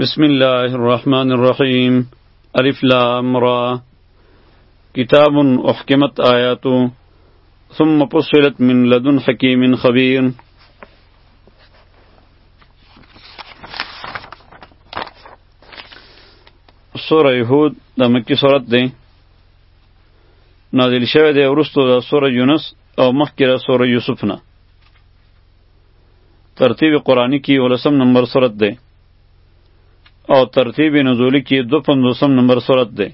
بسم الله الرحمن الرحیم الف لام را کتاب احکمت آیاتو ثم فصلت من لدن حکیم خبیر سوره یهود د مکی سورت دی نازل شوه دی ورستو د سوره یونس او مخکې د سوره یوسف نه ترتیب قرآنی کی اولسم نمبر صورت ده او ترتیب نزولی کی دو پندوسم نمبر صورت ده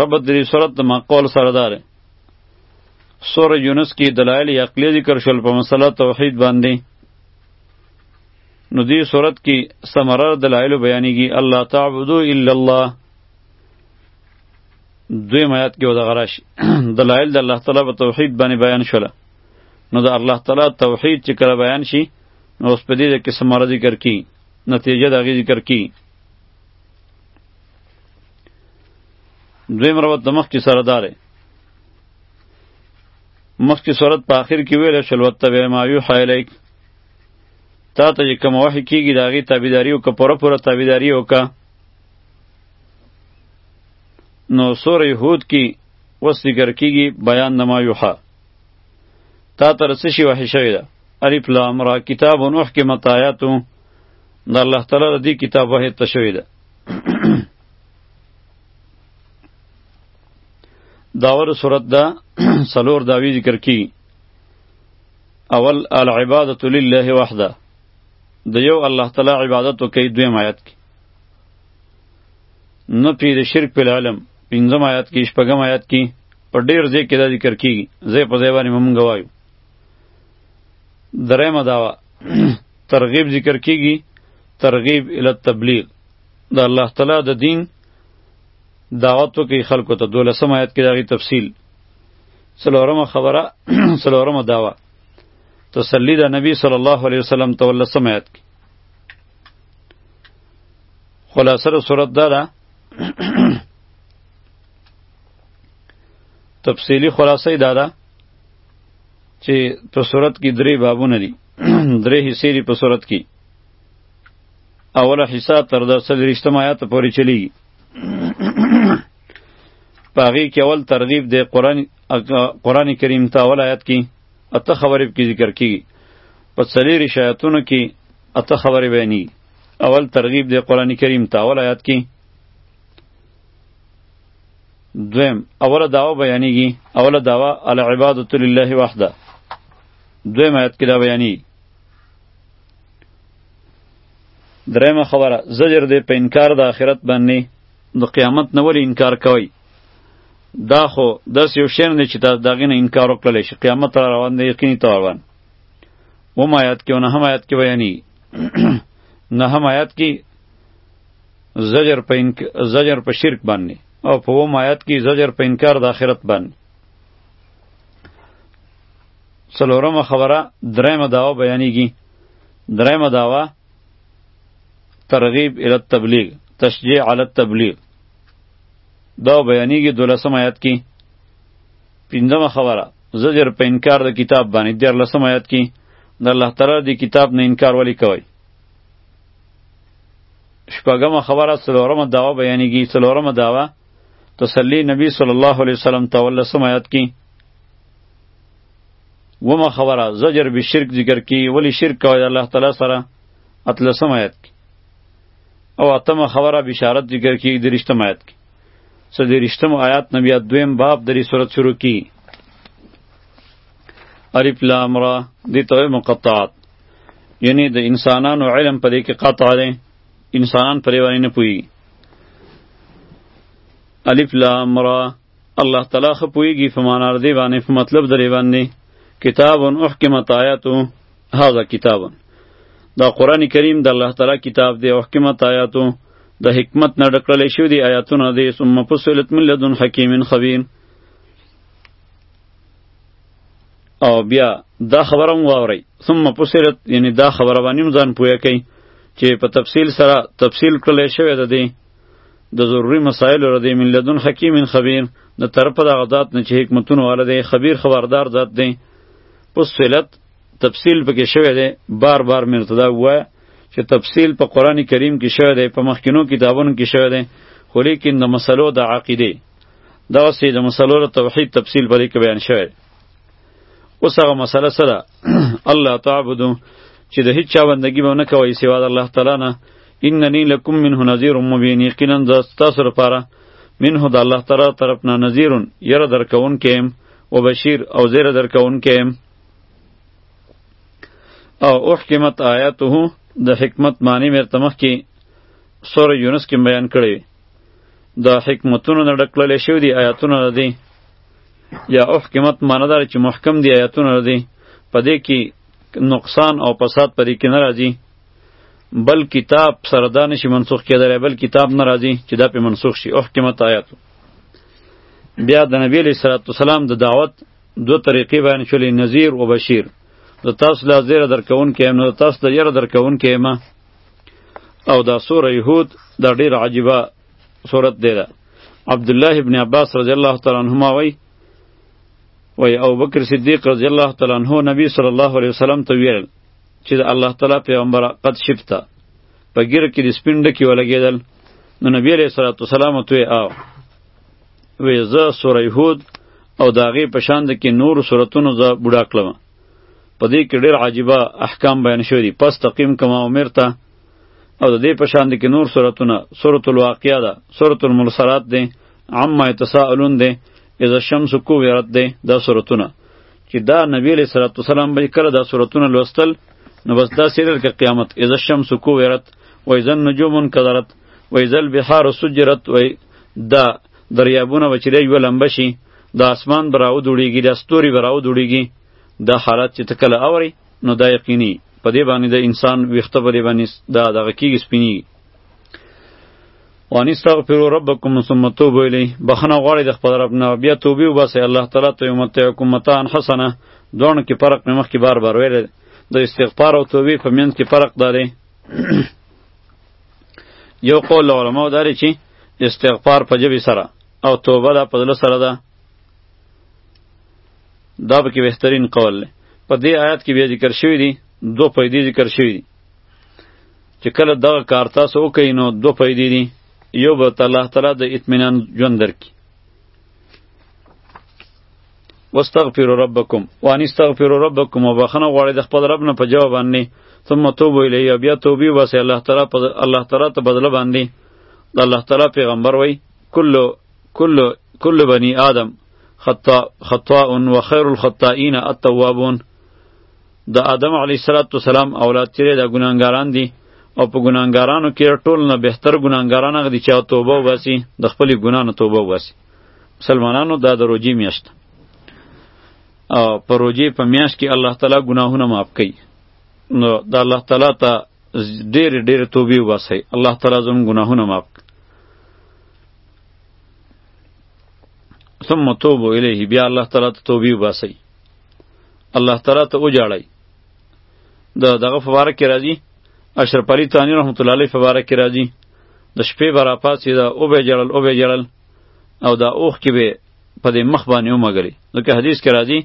ربط دری صورت ده ما قول سرداره سور یونس کی دلائل عقلی ذکر شل په مسله توحید باندې نو دې صورت کې ثمره دلایل بیانېږي الله تعبدو الا الله دویم آیات کې ودغه راشي دلایل د الله تعالی په توحید باندې بیان شول نو د الله تعالی توحید چې کله بیان شي نو اوس په دې کې سماره ذکر کی نتیجه دغه ذکر کی دویم روایت د مخ کې سره داره مخ کې صورت په آخر کې ویل شل وتبع ما یوحی الیک تا ته چې کوم وحی کیږي د هغې تابعداري وکړه پوره پوره تابعداري وکړه نو سوره هود کې وس ذکر کیږي بیان نما یوحا تا تر څه شي وحی شوی ده الف لام را کتاب نوح کې متایاتو د الله تعالی د دې کتاب وحی ته شوی ده داور صورت دا سلور داوی ذکر کی اول العبادة لله وحده د یو الله تعالی عبادت کوي دویم آیت کې نه پی د شرک په عالم پنځم آیات کې شپږم آیات کې په ډیر ځای کې دا ذکر کیږي زه په ځای باندې مونږ وایو درېمه داوا ترغیب ذکر کیږي ترغیب ال تبلیغ د الله تعالی د دین دعوت وکي خلکو ته دولسم آیات کې دغه تفصیل څلورمه خبره څلورمه داوا تسلی د نبی صلی الله علیه وسلم تولسم آیات کې خلاصه د صورت دا ده تفصیلی خلاصه دا ده چې په صورت کې درې بابونه دي درې حصې دي په صورت کې اوله حصہ تر د څلوېښتم آیات پورې چلیږي په هغې کې اول ترغیب دی قرآن قرآن کریم ته اول آیات کې اته خبرې پکې ذکر کیږي په څلېرش آیاتونو کې اته خبرې بیانیږي اول ترغیب دی قرآن کریم ته اول آیات کې دویم اوله دعوه بیانیږي اوله دعوه العبادة لله وحده دویم آیات کې دا بیانیږي درېمه خبره زجر دی په انکار د آخرت باندې د قیامت نه ولې انکار کوي دا خو داسې یو شی نه دی چې تا د هغې نه انکار وکړلی شي قیامت را روان دی یقیني تا روان اوم آیات کې او نهم آیات کې بیاني نهم آیات کې زجر په انک... زجر په شرک باندې او په اوم آیات کې زجر په انکار د آخرت باندې څلورمه خبره درېمه داوا بیانېږي درېمه داوا ترغیب الی التبلیغ تشجیع علی التبلیغ دا بیانېږي دولسم آیات کې پنځمه خبره زجر په انکار د کتاب باندې دیر لسم آیات کې د الله تعالی د کتاب نه انکار ولی کوي شپږمه خبره څلورمه داوا بیانېږي څلورمه داوا تسلی نبی صلی الله علیه وسلم ته ولسم آیات کې ومه خبره زجر به شرک ذکر کی ولی شرک کوي الله تعالی سره اتلسم آیات کې او اتمه خبره بشارت ذکر کی درشتم آیات کې څلوېښتم آیات نه بیا دویم باب د دې سورت شروع کی الف لام را دې ته مقطعات یعنی د انسانانو علم په دې کې قطع دی انسانان پرې باندې نه پوهېږي الف لام را الله تعالی خو پوهېږي په معنا دې باندې په مطلب درې باندې کتاب احکمت آیاتو هذا کتاب دا قران کریم د الله تعالی کتاب دی او حکمت آیاتو د حکمت نه ډکړل شوی دی آیاتونه دی ثم فصلت من لدن حکیم خبیر او بیا دا خبره مو واوري ثم فصلت یعنی دا خبره باندې ځان پوهه کوي چې په تفصیل سره تفصیل کړل شوی دی د ضروری مسائل را دی من لدن حکیم خبیر د طرف د غذات نه چې حکمتونه والا دی خبیر خبردار ذات دی فصلت تفصیل پکې شوی دی بار بار مې ورته دا ووایه چې تفصیل په قرآن کریم کې شوی دی په مخکینو کتابونو کې شوی دی خو لیکن د مسلو د عقیدې دغسې د مسلو د توحید تفصیل په دې کې بیان شوی دی اوس هغه مسله څه ده الله تعبدو چې د هیڅ چا بندګي به نه کوئ سوا د الله تعالی نه اننی لکم منه نذیر مبین یقینا زه ستاسو لپاره منه د الله تعالی طرف نه نذیر یره درکوونکی یم و بشیر او زیره درکوونکی یم او احکمت آیاته د حکمت معنی مرته مخ کې سوره یونس کې بیان کړی د حکمتونو نه ډکلل شوی دی آیاتونه دی یا احکمت معنی دار چې محکم دی آیاتونه دی په دې کې نقصان او فساد پرې کې نه راځي بل کتاب سره دا نشي منسوخ کېدلی بل کتاب نه راځي چې دا په منسوخ شي احکمت آیاتو بیا د نبی علیه السلام د دعوت دو طریقې بیان شولې نذیر او بشیر د تاسو لا زیر درکون کې هم نو تاسو د یره درکون کې ما او دا سوره یهود دا ډیر عجیبه صورت دی دا عبد الله ابن عباس رضی الله تعالی عنهما وای وای او بکر صدیق رضی الله تعالی عنہ نبی صلی الله علیه وسلم ته ویل چې الله تعالی پیغمبر قد شفتا په ګیر کې د سپینډ کې ولګیدل نو نبی علیہ الصلوۃ والسلام ته او وې زه سوره هود او د هغې په شان د کې نور سورتونو زه بوډا کړم په دې کې ډېر عجیبه احکام بیان شوي دي پس تقیم کما امرته او د دې په شان د کې نور سورتونه سورت الواقعه ده سورت المرسلات دی عما یتساءلون دی اذا الشمس کوورت دی دا سورتونه چې دا نبی علیہ الصلوۃ والسلام به کړه دا سورتونه لوستل نو بس دا سیرل کې قیامت اذا الشمس کوورت و اذا النجوم انکدرت و اذا البحار سجرت و دا دریابونه به چې دی یوه لمبه شي د اسمان به راودوړېږي د ستوري به راودوړېږي دا حالت چې ته کله اورې نو دا یقیني په دې باندې د انسان ویښته په دې باندې دا دغه کېږي سپینېږي وان استغفروا ربکم ثم توبوا الیه بخنه غواړي د خپل رب نه بیا توبه وباسي الله تعالی ته یو متعکم متان حسنه دوه کې فرق مې مخکې بار بار ویل د استغفار او توبې په منځ کې فرق دی یو قول علماء داري چې استغفار په جبی سره او توبه دا په دل سره ده دا به کې بهترین قول دی په دې آیات کې بیا ذکر شوی دی دو پیدې ذکر شوی دی چې کله دغه کار تاسو وکړئ نو دو پیدې دي یو به الله تعالی د اطمینان ژوند درکړي واستغفروا ربکم وان استغفروا ربکم وبخنه غواړي د خپل رب نه په جواب باندې ثم توبوا الیه بیا توبې واسه الله تعالی په الله تعالی ته بدل باندې د الله تعالی پیغمبر وای کل کل کل بنی آدم خطا خطاء و خیر الخطائین التوابون د آدم علی السلام اولاد چیرې د ګناګاران دي او په ګناګارانو کې ټول نه بهتر ګناګاران غدي چې توبه واسي د خپل ګنا نه توبه واسي مسلمانانو دا د روجې میاشت او په روجې په میاشت کې الله تعالی ګناهونه معاف کوي نو د الله تعالی ته ډېر ډېر توبې وباسئ الله تعالی زموږ ګناهونه معاف کړي ثم توبو الیه بیا الله تعالی ته توبې وباسئ الله تعالی ته وجاړئ د دغه فبارک کې راځي اشرف علي تانی رحمت الله علیه فبارک کې راځي د شپې به راپاڅېده وبه یې ژړل وبه یې ژړل او دا اوښکې به یې په دې مخ باندې ومږلې ځکه حدیث کې راځي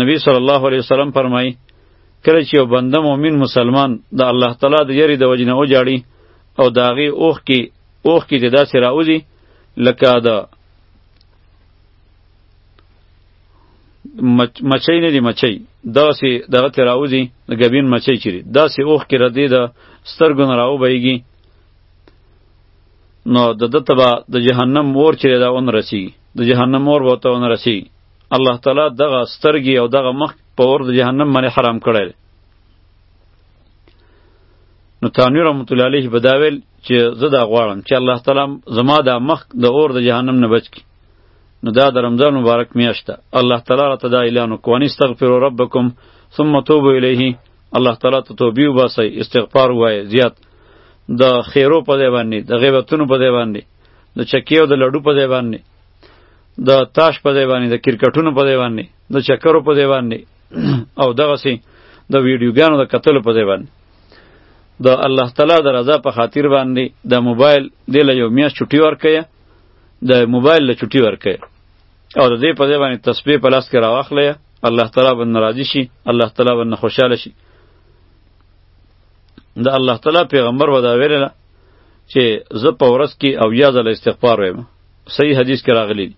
نبی صلی الله علیه وسلم فرمایي کله چې یو بنده مؤمن مسلمان د الله تعالی د یری د وجې نه وژاړي او د هغې اوښکې اوښکې دې داسې راوځي لکه د مچ مچۍ نه دي مچۍ داسې دغه ترې راوځي د ګبین مچۍ چې دي داسې اوښکې ردې د سترګو نه راوبهیږي نو د ده ته به د جهنم اور چې دا ون رسی د جهنم اور به ته ون رسی الله تعالی دغه سترګې او دغه مخ په اور د جهنم باندې حرام کړی نو تانوی رحمت الله علیه به دا ویل چې زه دا غواړم چې الله تعالی زما دا مخ د اور د جهنم نه بچ کړي نو دا د رمضان مبارک میاشت ده الله تعالی راته دا اعلان وکړ استغفروا ربکم ثم توبوا الیه الله تعالی ته توبه وباسئ استغفار وای زیات د خیرو په دی باندې د غیبتونو په دی باندې د چکی او د لډو په دی باندې د تاش په دی باندې د کرکټونو په دی باندې د چکرو په دی باندې او دغه سي د ویډیوګانو د قتل په دی باندې د الله تعالی د رضا په خاطر باندې د موبایل د له یو میاشت چټي ورکړي د موبایل له چټي ورکړي او د دې په ځای باندې تسبیح په لاس کې راواخلې الله تعالی باندې راضي شي الله تعالی باندې خوشاله شي د الله تعالی پیغمبر ودا ویله چې زه په ورځ کې او یا ځله استغفار وایم صحیح حدیث کې راغلی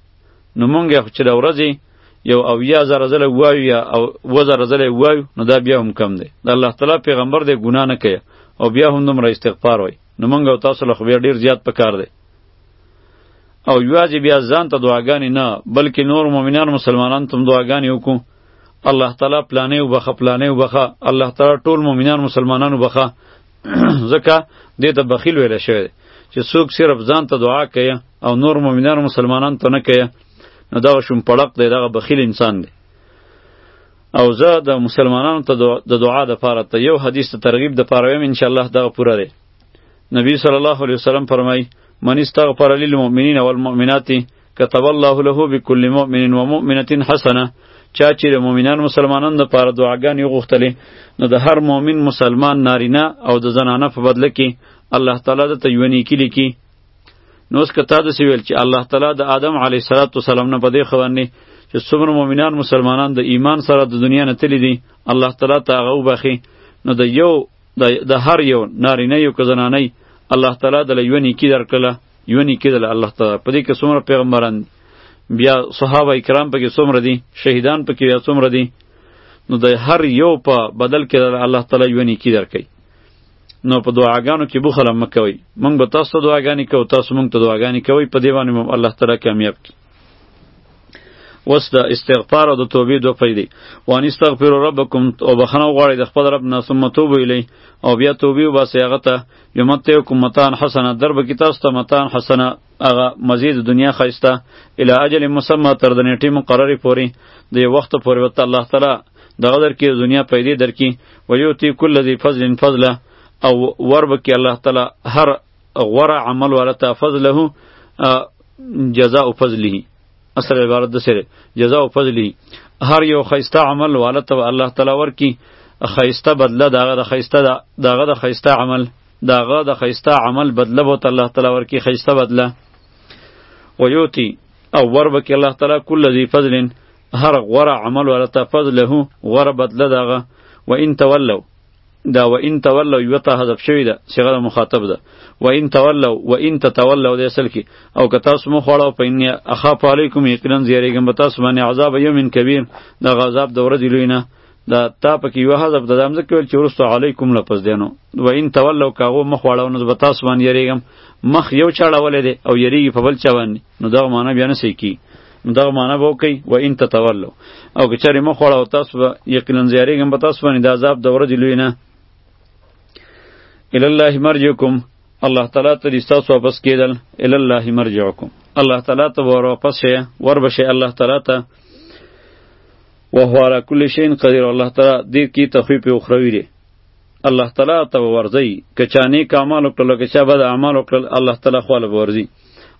نو مونږ چې د ورځې یو او یا زره زله وایو یا او و زره زله وایو نو دا بیا هم کم دی د الله تعالی پیغمبر دی ګناه نه کوي او بیا هم دومره استغفار وای نو مونږ او تاسو له خو بیا ډیر زیات پکار دی او یوازې بیا ځان ته دعاګانې نه بلکې نور مؤمنان مسلمانان تم دعاګانې وکړو الله تعالی پلانې وبخه پلانې وبخه الله تعالی ټول مؤمنان مسلمانان وبخه ځکه دې ته بخیل ویل شوی چې څوک صرف ځان ته دعا کوي او نور مؤمنان مسلمانان ته نه کوي نو دا شوم پړق دی دغه بخیل انسان دی او زه د مسلمانانو ته د دعا د پاره ته یو حدیث ته ترغیب د پاره ویم ان شاء الله دا پوره دی نبی صلی الله علیه وسلم فرمای من استغفر للمؤمنین والمؤمنات كتب الله له بكل مؤمن ومؤمنه حسنه چا چې د مؤمنان مسلمانان د پاره دعاګانې غوښتلې نو د هر مؤمن مسلمان نارینه او د زنانه په بدله کې الله تعالی د تیونی کې لیکي نو اس کتا د سویل چې الله تعالی د آدم علی صلوات و سلام نه پدې خوانې چې څومره مؤمنان مسلمانان د ایمان سره د دنیا نه تللی دي الله تعالی ته هغه وبخي نو د یو د هر یو نارینه یو که زنانه الله تعالی دله یوه نیکي درکړله یوه نیکي دله الله تعالی په دې کې څومره پیغمبران دي بیا صحابه کرام پکې څومره دي شهیدان پکې بیا څومره دي نو د هر یو په بدل کې دله الله تعالی یوه نیکي درکوي نو په دعاګانو کې بخل مه کوئ موږ به تاسو ته دعاګانې کوو تاسو موږ ته دعاګانې کوئ په دې باندې مو الله تعالی کامیاب کړي اوس د استغفار او د توبې دوه پرې دی وان استغفر ربکم او بخنه غواړي د خپل رب نه ثم توبه الی او بیا توبه وباسي هغه ته یمتعکم متان حسنه درب کی تاسو ته متان حسنه هغه مزید دنیا خایسته الی اجل مسمى تر د نیټه مقرری پوری د یو وخت پورې وت الله تعالی دغه در کې دنیا پیدا درکې ویوتی کل ذی فضل فضله او ورب کې الله تعالی هر غوره عمل والا ته فضله جزاء فضله اصل عبارت د سره جزاء فضله هر یو خیسته عمل والا ته الله تعالی ورکی خیسته بدله داغه د خیسته داغه د خیسته عمل داغه د خیسته عمل بدله بوت الله تعالی ورکی خیسته بدله ویوتی او ور بکی الله تعالی کل ذی فضل هر غره عمل ورته فضله غره بدله داغه و ان تولوا دا و ان تولوا یو ته حذف شوی ده صيغه د مخاطب ده و ان تولوا و ان تتولوا د اصل کې او که تاسو مو خوړو په ان اخاف علیکم یقینا زیریګم به تاسو باندې عذاب یوم کبیر دا غذاب د ورځې لوی نه دا تا پکې یو حذف د دامزه کول چې ورستو علیکم لپس دینو و ان تولوا کاغو مخ واړو نو به تاسو باندې یریګم مخ یو چاړه ولې ده او یریږي په بل چا باندې نو دا معنی بیا نه سې کی نو دغه معنا به وکړي و ان تتولو او که چېرې مخ وړه او تاسو به یقینا زیارېږم په تاسو باندې د عذاب د ورځې لوی نه الله مرجعکم الله تعالی ته دې ستاسو واپس کېدل الله مرجعکم الله تعالی ته ور واپس شئ ور به شئ الله تعالی ته وهو على كل شيء قدير الله تعالی دې کې تخویف اخروی دی الله تعالی ته ورځي که چا نیک اعمال وکړل که چا بد اعمال وکړل الله تعالی خو له ورځي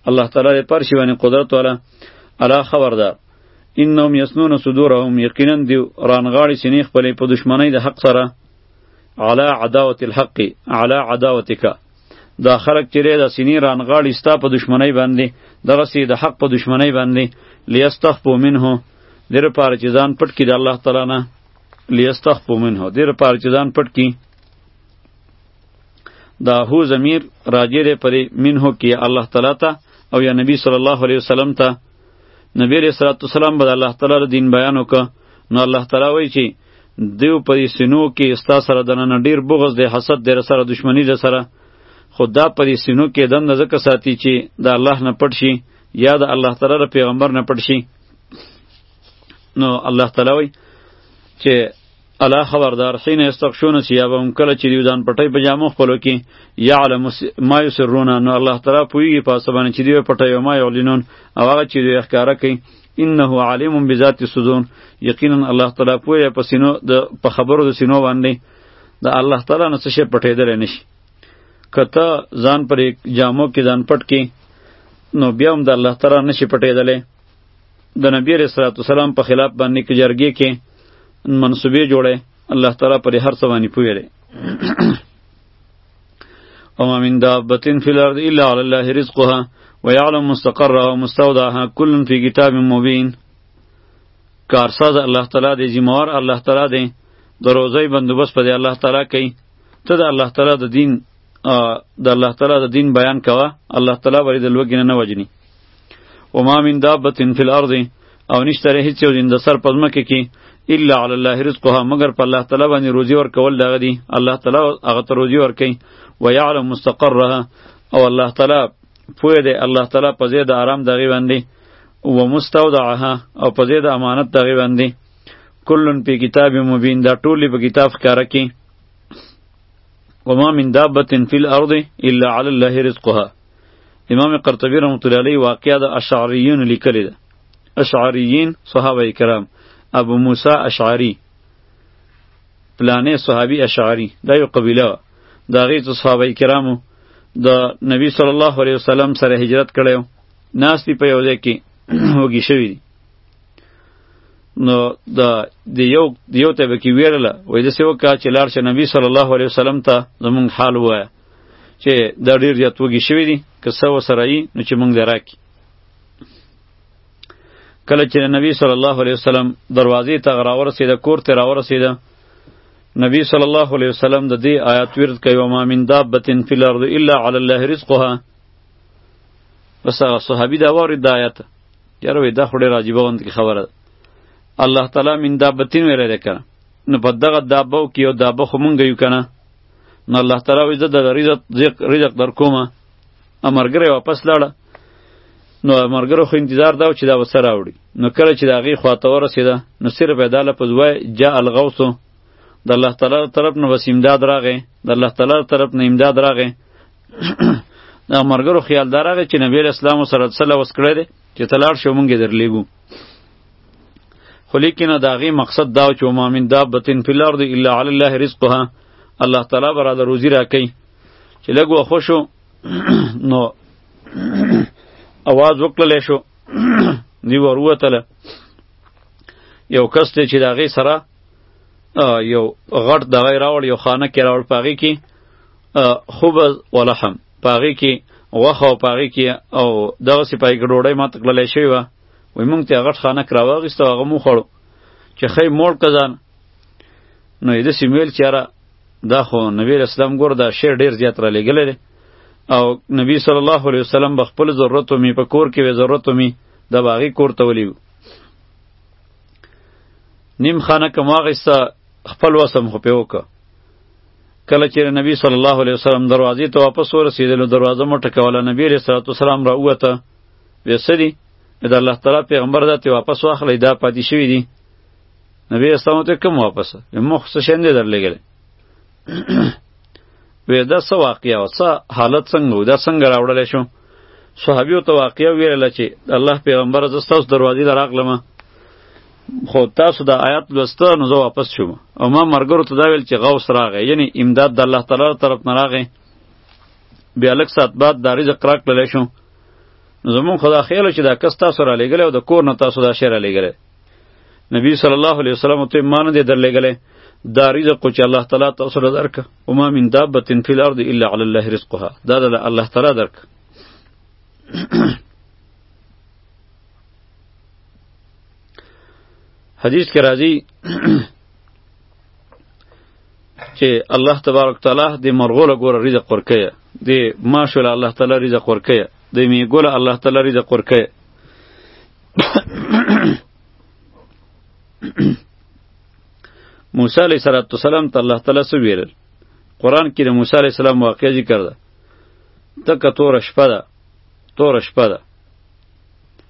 الله تعالی دې پر شی باندې قدرت والا الا خبردار انهم یسنون صدورهم یقینا دی رانغاړي سینې خپلې په دشمنی د حق سره علا عداوت الحق علا عداوتک دا خلق چې د سینې رانغاړي ستا په دشمنی باندې دغه سي د حق په دشمنی باندې لیستخفو منه دیر پار چې ځان پټ کړي د الله تعالی نه لیستخفو منه دیر پار چې ځان پټ کړي دا هو ضمیر راجع دی پرې منه کې الله تعالی ته او یا نبی صلی الله علیه وسلم ته نبی علیہ الصلوۃ والسلام به الله تعالی د دین بیان وکړ نو الله تعالی وایي چې دیو په سینو کې استا سره دننه ډیر بغض دی حسد دی سره دشمنی دی سره خو دا په سینو کې دن ځکه ساتي چې د الله نه پټ شي یا د الله تعالی د پیغمبر نه پټ شي نو الله تعالی وایي چې الا خبردار حين استغشون ثيابهم کله چې دیو ځان پټي په جامو خپلو کې يعلم ما يسرون نو الله تعالی پویږي په سبانه چې دیو پټي او ما يعلنون او هغه چې دوی ښکارا کوي انه علیم بذات الصدور یقینا الله تعالی پوی په سینو د په خبرو د سینو باندې د الله تعالی نه څه شي پټېدل نشي کته ځان پر جامو کې ځان پټ کې نو بیا هم د الله تعالی نشي پټېدلې د نبی رسول الله سلام په خلاف باندې کې جرګې کې منسوبې جوړه الله تعالی پر هر څه باندې پوهه لري او ما من دابه فی الارض الا علی الله رزقها ويعلم مستقرها ومستودعها كل في كتاب مبين کارساز الله تعالی دی ذمہوار الله تعالی دی د روزی بندوبست په الله تعالی کوي ته د الله تعالی د دین د الله تعالی د دین بیان کوه الله تعالی ولې د لوګینه نه وجنی وما من دابت فی الارض او نشته ری هیڅ یو زنده سر په ځمکه کې الا علی الله رزقها مگر په الله تعالی باندې روزي ورکول دغه دی الله تعالی هغه ته روزي ورکي و یعلم مستقرها او الله تعالی پوه دی الله تعالی په زید آرام دغه باندې و مستودعها او په زید امانت دغه باندې کلن په کتاب مبین دا ټول په کتاب ښکارا کې وما من دابه فی الارض الا علی الله رزقها امام قرطبی رحمت الله علیه واقعا د اشعریین لیکلی ده اشعریین صحابه کرام ابو موسی اشعری پلانې صحابي اشعری دا یو قبیله وه د هغې څو صحابه کرامو د نبی صلی الله علیه وسلم سره هجرت کړی و ناست دي په یو ځای کې وږي شوي دي نو د د یو د یو ته به کې ویرله وایي داسې وکړه چې لاړ شه نبی صلی الله علیه وسلم ته زمونږ حال ووایه چې دا ډیر زیات وږي شوي دي که څه ورسره یي نو چې موږ له راکړي کله چې نبی صلی الله علیه وسلم دروازې ته راورسېده کور ته راورسېده نبی صلی الله علیه وسلم د دې آیات ورد کوي و ما من دابه فی الارض الا علی الله رزقها بس هغه صحابي دا وارد دا آیات یاره وې دا خو ډېر عجیبه غوند کې خبره ده الله تعالی من دابتین ویلی دی که نه نو په دغه دابه کې یو دابه خو مونږ یو که نه نو الله تعالی وی زه د رزق رزق در کومه امرګره واپس لاړه نو امرګره خو انتظار دا چې دا وسره راوړي نو کله چې دا غي خواته ورسیده نو سر په داله په ځوای جاء الغوث د الله تعالی طرف نو وس امداد راغې د الله تعالی طرف نه امداد راغې دا مرګرو خیال دراغه چې نبی اسلام سره صلی الله علیه وسلم چې تلاړ شو مونږ درلیګو خو لیکنه د هغې مقصد دا و چې وما من دابة فی الارض الا علی الله رزقها الله تعالی به راله روزي راکوي چې لږ وښه شو نو اواز وکړلی شو دی وروتله یو کس دی چې د هغې سره یو غټ دغه راوړ یو خانه کې راوړ په هغې کې خبز ولحم په هغې کې غوښه او په هغې کې او دغسې په هغې کې ډوډۍ ماته کړلی شوې وه وای مونږ ته غټ خانک راواغیست او هغه مو خوړو چې خی موړ کزان نو یې داسې ویل چې یاره دا خو نبی اسلام ګور دا شعر ډیر زیات را لېږلی دی او نبی صلی الله علیه وسلم به خپل ضرورت می په کور کې وې ضرورت می د باغی کور ته ولیو نیم خانه کوم واغسته خپل وسم خو په وکړه کله چې نبی صلی الله علیه وسلم دروازې ته واپس ورسېدل دروازه مو ټکوله نبی رسول الله صلی الله علیه وسلم را وته بیا څه دي د الله تعالی پیغمبر دا ته واپس واخلې دا پاتې شوی دي نبی اسلام ته کوم واپس مخ څه شندې درلګل وې دا څه واقعیا او څه حالت څنګه و دا څنګه راوړل شو صحابیو ته واقعیا ویل چې الله پیغمبر زستاس دروازې لراغلم خو تاسو دا آیات لوسته نو زه واپس شوم او ما مرګرو ته دا ویل چې غوث راغی یعنی امداد د الله تعالی طرف نه راغی بیا لږ ساعت بعد دا رزق راکړلی شو زمون خدا خیال چې دا کس تاسو را لېږلی او د کور نه تاسو دا شی را لېږلی نبی صلی الله علیه وسلم ته ما نه دی درلېږلی دا رزق چې الله تعالی تاسو له درک او ما من دابه فی الارض الا علی الله رزقها دا د الله تعالی درک حدیث کې راځي چې الله تبارک تعالی د مرغو له ګوره رزق ورکوي د ماشو له الله تعالی رزق ورکوي د میږو له الله تعالی رزق ورکوي موسی علیه السلام ته الله تعالی څه ویل قرآن کې د موسی علیه السلام واقعه ذکر ده تکه توره شپه ده توره شپه ده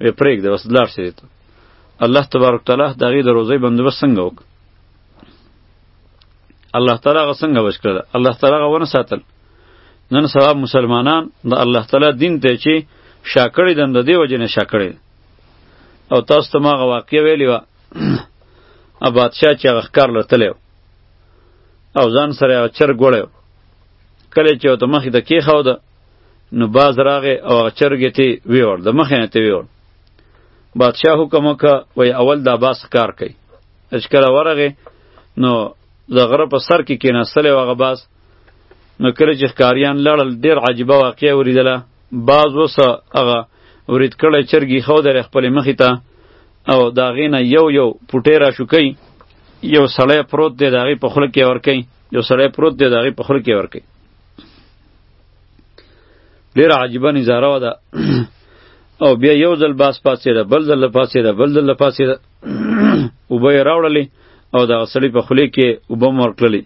وی پرېږده بس لاړ شې ته الله تبارک تعالی د هغې د روزۍ بندوبست څنګه وکړ الله تعالی هغه څنګه بچ کړله الله تعالی هغه ونه ساتل نن سبا مسلمانان د الله تعالی دین ته چې شا کړی دن د دې وجې نه شا کړی او تاسو ته ما هغه واقع ویلې وه بادشاه چې هغه ښکار لتلی او ځان سره یې چرګ وړی کله چې ورته مخې ته کېښوده نو باز راغې او هغه چرګې ته ویوړ د مخې نه ته ویوړ بادشاه حکم وکړه وایي اول دا باز ښکار کوي چې کله ورغې نو د غره په سر کې کېناستلی و هغه باز نو کله چې ښکاریان لړل ډېر عجیبه واقعه وریدله باز وسه هغه ورید کړی چرګي خو در خپل مخې ته او دا غینه یو یو پټې را شوکی یو سړی پروت دی داغي په خله کې ور کوي یو سړی پروت دی داغي په خله کې ور کوي ډیر عجیبه نظاره و ده او بیا یو ځل باس پاسې ده بل ځل پاسې ده بل ځل پاسې ده اوبه یې راوړلې او د سړی په خولې کې اوبه هم ورکړلې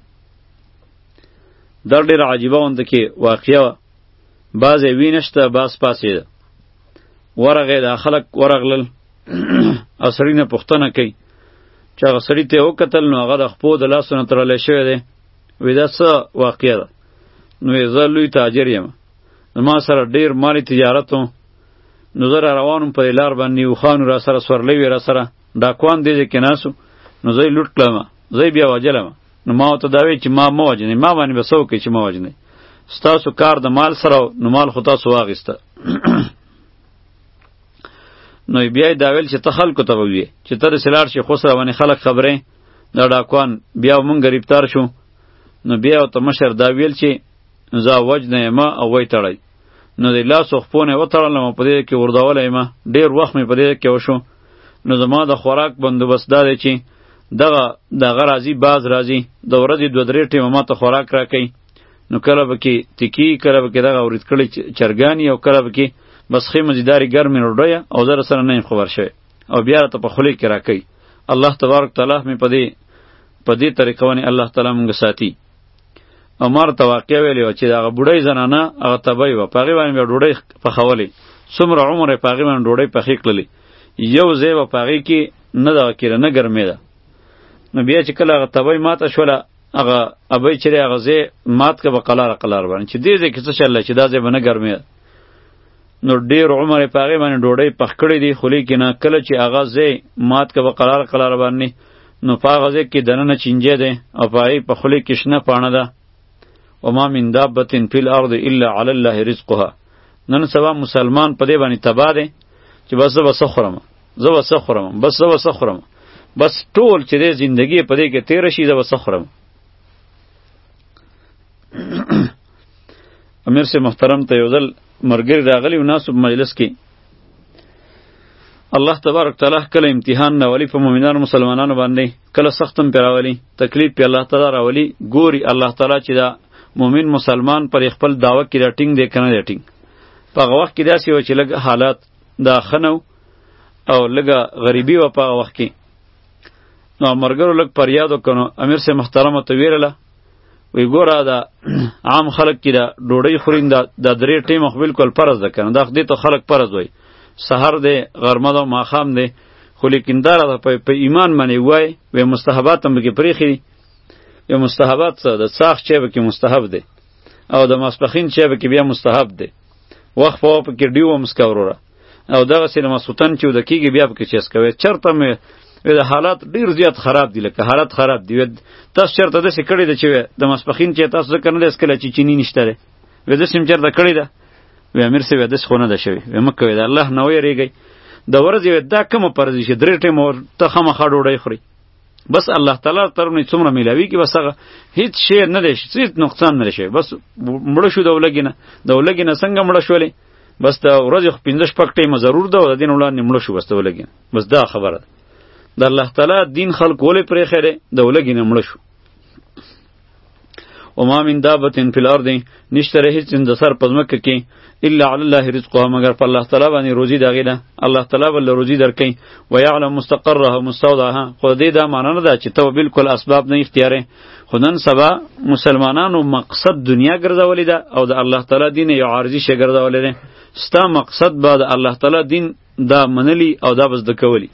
دا ډېره عجیبه غونده کې واقعه وه بعض یې وی نشته باس پاسې ده ورغې دا خلک ورغلل اسړی نه پوښتنه کوي چې هغه سړي ته وکتل نو هغه د خپو د لاسو نه تړلی شوی دی وې دا څه واقعه ده نو زه لوی تاجر یم ما سره ډیر مالی تجارت و نو زه را روانم په لار باندې او خان را سره سورلی وی را سره ډاکوان دې ځکه ناسو نو زه لوټ کړم زه بیا وجلم نو ما ته دا وی چې ما مو وجنې ما باندې بسو کې چې ما وجنې ستاسو کار د مال سره نو مال خو تاسو واغسته نو بیا دا ویل چې ته خلکو ته وی چې تر سلار شي خسره باندې خلک خبره دا ډاکوان بیا مونږ گرفتار شو نو بیا ته مشر دا ویل چې زه وج نه یم او وای تړی نو د لاس خپونه و تړلم په دې کې وردولې ما ډیر وخت مې په دې کې وشو نو زما د خوراک بندوبست دا دی چې دغه دغه راځي باز راځي د ورځې دوه درې ټیمه ما ته خوراک راکوي نو کله به کې تکی کله به کې دغه ورید کړی چرګانی او کله به کې بس خې مزیداری ګرمې روډی او زر سره نه خبر شوی او بیا راته په خلی کې راکې الله تبارک تعالی مې په دې په دې طریقه باندې الله تعالی مونږ ساتي عمر ته واقع ویلی چې دغه بډای زنانه هغه تبای و پغی باندې بیا ډوډۍ پخولې څومره عمر یې پغی باندې ډوډۍ پخې کړلې یو ځای به پغی کې نه دغه کېره نه ګرمېده نو بیا چې کله هغه تبای ماته شوله هغه ابۍ چې هغه ځای مات که به قلاره قلاره باندې چې دې ځای کې څه شله چې دا ځای به نه ګرمېده نو ډیر عمر په هغه باندې ډوډۍ پخ کړې دي خو لیکنه کله چې هغه زه مات کبه قرار قرار باندې نو په هغه ځای کې دننه چینجه ده او په هغې په خولې کې شنه پاڼه ده وما من دابة فی الارض الا علی الله رزقها نن سبا مسلمان په دې باندې تباه دی چې بس زه بس خورم زه بس خورم بس زه بس خورم بس ټول چې د زندگی په دې کې تیر شي زه بس خورم امیر سے محترم ته یو ځل مرګری راغلی و ناسو مجلس کې الله تبارک تعالی کله امتحان راولي په مؤمنانو مسلمانانو باندې کله سختم پر راولي تکلیف په الله تعالی راولي ګوري الله تعالی چې دا مؤمن مسلمان پر خپل داوا کې راټینګ دی کنه راټینګ په هغه وخت کې داسې و چې لږ حالات دا خنو او لږ غریبي و په هغه وخت کې نو مرګرو لږ پریاد وکړو امیر سه محترمه ته ویرله وی ګوره دا عام خلک چې دا ډوډۍ خورین دا د درې ټیم خو بالکل فرض ده کنه دا دې ته خلک فرض وای سحر دی غرمه ده ماښام دی خو لیکن دا را په ایمان باندې وای و مستحبات هم کې پریخي و مستحبات څه د څاخ چې به کې مستحب دی او د ماسپخین چې به کې بیا مستحب دی وخت په وخت کې ډیو مسکوروره او دغه سینه مسوتن چې د کیږي بیا پکې چس کوي چرته مې د حالات ډیر زیات خراب دي لکه حالات خراب دي تاسو چرته د سکړې د چې د مسپخین چې تاسو ځکه نه لسکل چې چینی نشته ده و د سیم چرته کړی ده و امیر سي د خونه ده شوی و مکه وی ده الله نه ویریږي د ورځې دا کوم پرځ شي درې ټیم ور ته خامخا ډوډۍ خوري بس الله تعالی ترونه څومره ملاوي کې بس هغه هیڅ شی نه دی هیڅ نقصان نه شي بس مړ شو د ولګینه د ولګینه څنګه مړ شولې بس دا ورځ خو پنځه شپږ ټیمه ضرور ده او د دین وړاندې مړه شو بس ته ولګي بس دا خبره ده د الله تعالی دین خلق ولې پرې خره د ولګي نه مړه شو او ما من دابت فی الارض نشته رهی چې د سر پزمک کې الا علی الله رزقها مگر په الله تعالی باندې روزي دغه ده الله تعالی ول روزي درکې و یعلم مستقرها مستودعها خو دې دا معنی نه ده چې ته بالکل اسباب نه اختیارې خو نن سبا مسلمانانو مقصد دنیا ګرځولې ده او د الله تعالی دین یو عارضي شی ګرځولې ده ستا مقصد به د الله تعالی دین دا منلی او دا بس د کولی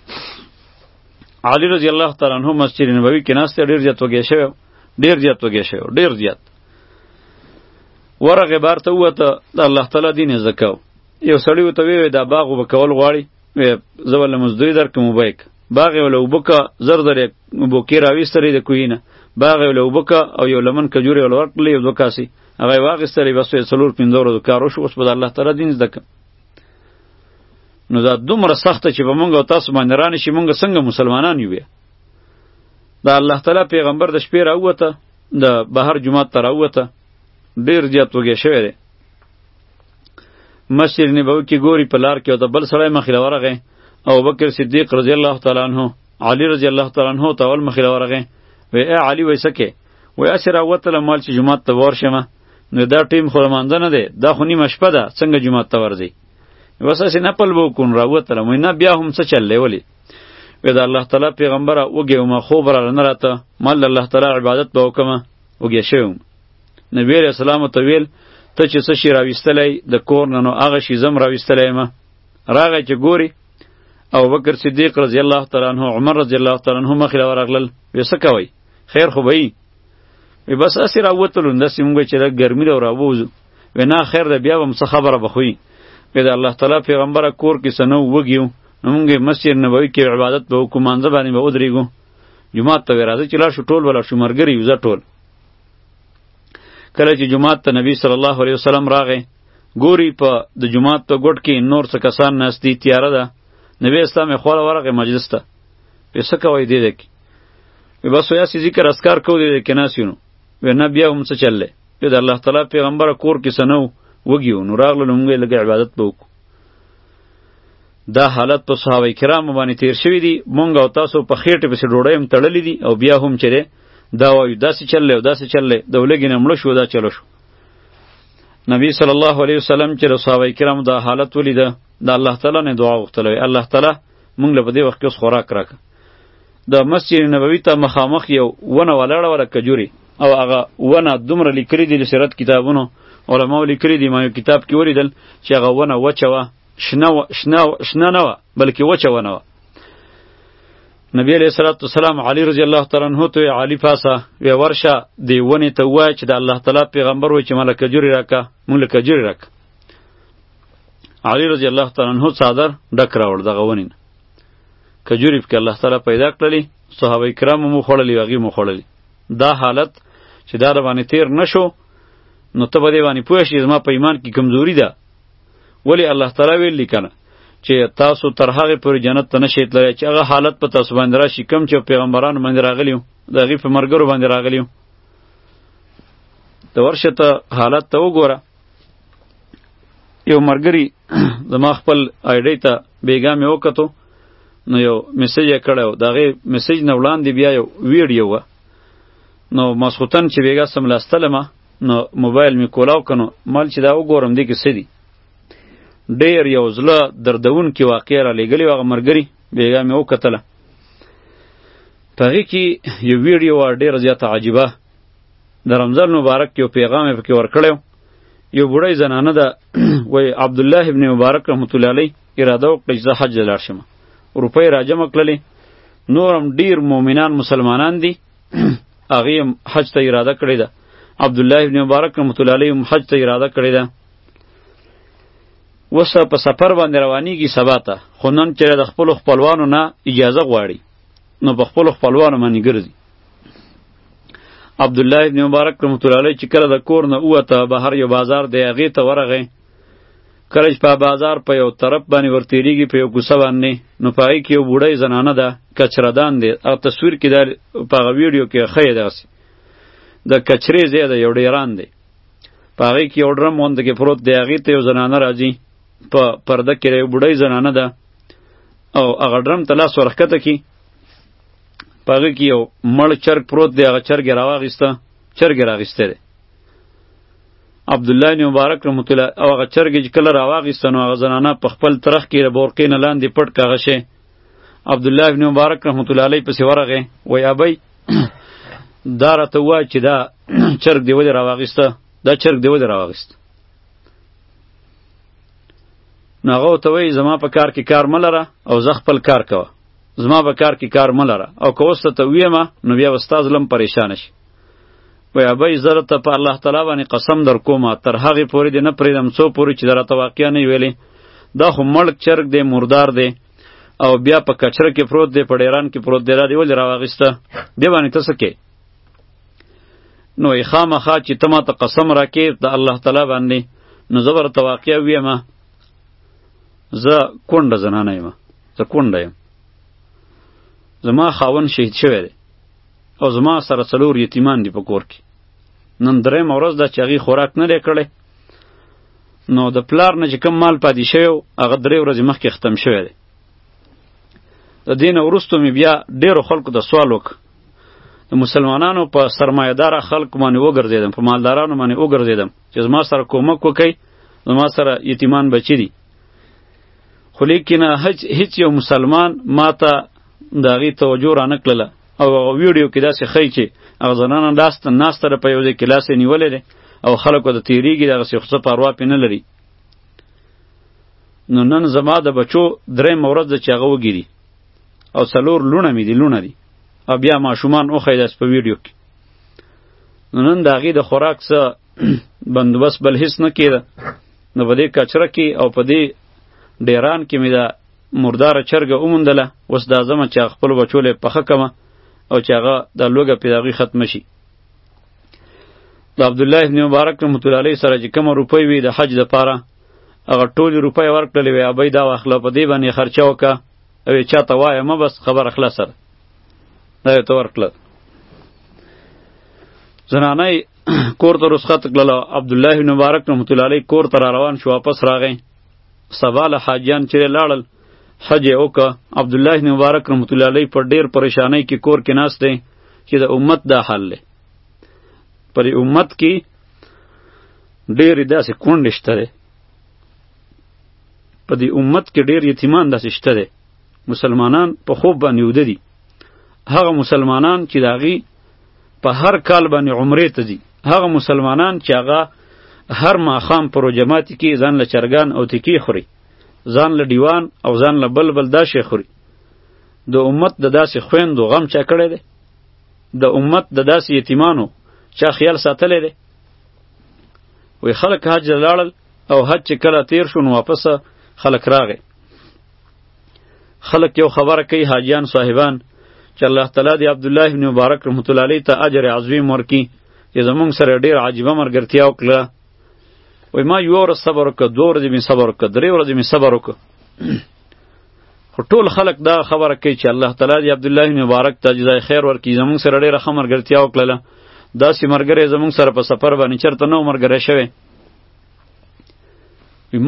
علی رضی الله تعالی عنہ مسجد نبوی کې ناست ډیر زیات وګی شو ډیر زیات وګی شو ډیر زیات ورغه بار ته وته د الله تعالی دین زکاو یو سړی وته وی دا باغ وکول غواړي زه ول مزدوری در کوم وبک باغ ول وبک زر در بوکی راويستري د کوینه باغ ول وبک او یو لمن کجوري ول ورکړي یو دوکاسي هغه واغستري بس یې څلور پنځور د کار وشو اوس په الله تعالی دین زده نو دا دومره سخته چې په مونږ او تاسو باندې رانه شي مونږ څنګه مسلمانان یو بیا دا الله تعالی پیغمبر د شپې راوته د بهر جمعه ته راوته ډیر زیات وګی شوی دی مسجد نبوي کې ګوري په لار کې او د بل سړی مخې له ورغی او بکر صدیق رضی الله تعالی عنه علی رضی الله تعالی عنه ته ول مخې له ورغی و ای علی وای سکه و اسره وتل مال چې جمعه ته ورشم نو دا ټیم خو مانځ نه دی دا خو نیمه شپه ده څنګه جمعه ته ورځي وساسې نه پل وو کون راوتل مې نه بیا هم څه چلې ولی و دا الله تعالی پیغمبر اوګه ما خو بر نه راته مال الله تعالی عبادت به وکم اوګه شوم نبی علیہ السلام ته ویل ته چې څه شي راویستلی د کور نه نو هغه شي زم راویستلی یم راغی چې ګوري او بکر صدیق رضی الله تعالی عنہ عمر رضی الله تعالی عنہ مخې له ورغلل وې څه کوئ خیر خو به یي وی بس هسې راووتلو نو داسې مونږ چې د ګرمي له راووځو وی نه خیر ده بیا به هم څه خبره به خو وي وی د الله تعالی پیغمبره کور کې څه نه وږي یو نو مونږ یې مسجد نبوي کې عبادت به وکړو مانځه باندې به ودرېږو جومات ته به راځئ چې لاړ شو ټول به لاړ شو ملګري یو زه ټول کله چې جماعت ته نبی صلی الله علیه وسلم راغې ګوري په د جماعت په ګډ کې نور څه کسان نستی تیاره ده نبی اسلام خور ورغه مجلس ته پیسه کوي دی دکی وی بس ویا سی ذکر اسکار کو دی کې ناسینو وی نه بیا هم څه چللې یو د الله تعالی پیغمبر کور کې سنو وګیو نو راغله نو موږ لګ عبادت وکړو دا حالت په صحابه کرامو باندې تیر شوی دی مونږ او تاسو په خېټه پسې ډوړې هم تړلې دي او بیا هم چره دا وایو داسې چللې او داسې چللې د ولګې نه مړ شو دا چلو شو نبی صلی الله علیه وسلم چې صحابه کرام دا حالت ولیده د الله تعالی نه دعا وغوښتله الله تعالی مونږ له دې وخت کې خوراک راک د مسجد نبوي ته مخامخ یو ونه ولاړه ولا کجوري او هغه ونه دومره لیکلي دي د سیرت کتابونو علماو لیکلي دي ما یو کتاب کې ولیدل چې هغه ونه وچه وه شنه شنه شنه نه وه بلکې وچه ونه وه نبی علیہ الصلوۃ والسلام علی رضی الله تعالی عنہ ته علی پاسه وی ورشه دی ونی ته وای چې د الله تعالی پیغمبر وای چې ملک جوری راکا مونږ لکه جوری راک علی رضی الله تعالی عنہ صادر ډک راوړ دغه ونی کجوری په الله تعالی پیدا کړلی صحابه کرام مو خړلی وغي مو خړلی دا حالت چې دا روانه تیر نشو نو ته به دی باندې پوه شې زما په ایمان کې کمزوري ده ولی الله تعالی ویل لیکنه چې تاسو تر هغه پورې جنت ته نشئ تللی چې هغه حالت په تاسو باندې راشي کوم چې پیغمبرانو باندې راغلی وو د هغوی په ملګرو باندې راغلی وو ته ورشه ته حالت ته وګوره یو ملګري زما خپل آیډۍ ته بیګا مې وکتو نو یو میسج یې کړی و د هغې میسج نه وړاندې بیا یو ویډیو وه نو ماسخوتن چې بیګا سملاستلمه نو موبایل می کولاو کنو مال چې دا وګورم دی کې سدي ډیر یو زله دردون کې واقع را لګلی واغ مرګری بیګا می وکتله پغی کې یو ویډیو ور ډیر زیات عجیبه د رمضان مبارک یو پیغام یې پکې ورکړیو یو بوډۍ زنانه ده وای عبد الله ابن مبارک رحمت الله علیه اراده وکړه چې زه حج لاړ شم روپۍ راجمع کړلې نورم ډیر مؤمنان مسلمانان دي هغه هم حج ته اراده کړې ده عبد الله ابن مبارک رحمت الله علیه هم حج ته اراده کړې ده وس په سفر باندې روانیږي سبا ته خو نن چې د خپل خپلوانو نه اجازه غواړي نو په خپل خپلوانو باندې ګرځي عبد الله ابن مبارک رحمت الله علیه چې کله د کور نه اوته بهر یو بازار دی هغه ته ورغی کله چې په بازار په یو طرف باندې ورتیریږي په یو کوڅه باندې نو په هغې کې یو بوډۍ زنانه ده کچردان دی هغه تصویر کې دا په هغه ویډیو کې ښه یې داسې د کچرې ځای دی یو ډیران دی په هغې کې یو ډرم غونده کې پروت دی هغې ته یو زنانه راځي په پرده کې یو بوډۍ زنانه ده او هغه ډرم ته لاس ورښکته کړي په هغې کې یو مړ چرګ پروت دی هغه چرګ یې راواخیسته چرګ یې راخیستی دی عبد الله بن مبارک رحمت الله او هغه چرګ چې کله راواغستنو هغه زنانه په خپل ترخ کې بورقې نه لاندې پټ کاغه شي عبد الله بن مبارک رحمت الله علیه پسې ورغه وای ابي دا راته وا چې دا چرګ دی ولې راواغسته دا چرګ دی ولې راواغست نو هغه ته وای زما په کار کې کار ملره او زه خپل کار کوه زما په کار کې کار ملره او که اوس ته ویمه نو بیا استاد لم پریشان شي وای ابا زر ته په الله تعالی باندې قسم در کوم تر هغه پورې دې نه پریدم څو پورې چې درته واقعیا نه ویلې دا خو مړک چرګ دی مردار دی او بیا په کچره کې پروت دی په ډیران کې پروت دی را دی ولې راواغسته دی باندې تاسو کې نو ای خامخا چې ته ماته قسم راکې د الله تعالی باندې نو زه به راته واقعیا ویم زه کونډه زنانه یم زه کونډه یم زما خاون شهید شوی دی او زما سره څلور یتیمان دي په کور کې نن درېیمه ورځ ده چې هغوی خوراک نه دی کړی نو د پلار نه چې کوم مال پاتې شوی و هغه درې ورځې مخکې ختم شوی دی د دې نه وروسته مې بیا ډېرو خلکو ته سوال وکړ د مسلمانانو په سرمایهداره خلکو باندې وګرځېدم په مالدارانو باندې وګرځېدم چې زما سره کومک وکړي زما سره یتیمان بچي دي خو لیکنه هیڅ یو مسلمان ما ته د هغې توجه رانه کړله او ویډیو کې داسې ښیي چې هغه زنانه لاس ته ناسته ده په یو ځای کې لاس یې نیولی دی او خلکو ته تیریږي دغسې خو څه پروا پې نه لري نو نن زما د بچو درېیمه ورځ ده چې هغه وګیري او څلور لوڼه مې دي لوڼه دي او بیا ماشومان وښیي داسې په ویډیو کې نو نن د هغې د خوراک څه بندوبست بل هیڅ نه کېده نو په دې کچره کې او په دې ډیران کې مې دا مرداره چرګه وموندله اوس دا ځمه چې هغه خپلو بچو له پخه کمه او چې هغه دا لوږه پرې د هغوی ختمه شي د عبدالله ابن مبارک رحمت الله علیه سره چې کومه روپۍ وي د حج دپاره هغه ټولې روپۍ ورکړلې وې ابۍ دا واخله په دې باندې خرچه وکړه او یې چاته وایه مه بس خبره خلاصه ده دا یې ته ورکړله زنانه کور ته رسخت کړله عبدالله ابن مبارک رحمت الله علیه کور ته را روان شو واپس راغی سبا له حاجیان چیرې لاړل حج یې وکړه عبدالله بن مبارک رحمت الله علیه په ډېر پریشانۍ کې کور کې ناست دی چې د امت دا حال دی په دې امت کې ډېرې داسې کونډې شته دی په دې امت کې ډېر یتیمان داسې شته دی مسلمانان په خوب باندې وده دي هغه مسلمانان چې د هغې په هر کال باندې عمره ته ځي هغه مسلمانان چې هغه هر ماښام پر جماعت کې ځان له چرګان او تکی خوري ځان له دیوان او ځان له بل بل دا شي خوري د امت د داسې خويندو غم چا کړی دی د امت د داسې یتیمانو چا خیال ساتلی دی وی خلک حج لاړل او حج چې کله تیر شو نو واپس خلک راغی خلک یو خبره کوي حاجیان صاحبان چې الله تعالی دی عبد الله بن مبارک رحمت الله علیه ته اجر عظیم ورکي چې زمونږ سره ډیر عجیبه مرګرتیا وکړه وای ما یو ورځ صبر وکړ دوه ورځې مې صبر وکړ درې ورځې مې صبر وکړ خو ټول خلک دا خبره کوي چې الله تعالی دی عبد الله مبارک ته جزای خیر ورکړي زمونږ سره ډیره ښه مرګرتیا وکړله داسې مرګرې زمونږ سره په سفر باندې چرته نه مرګرې شوی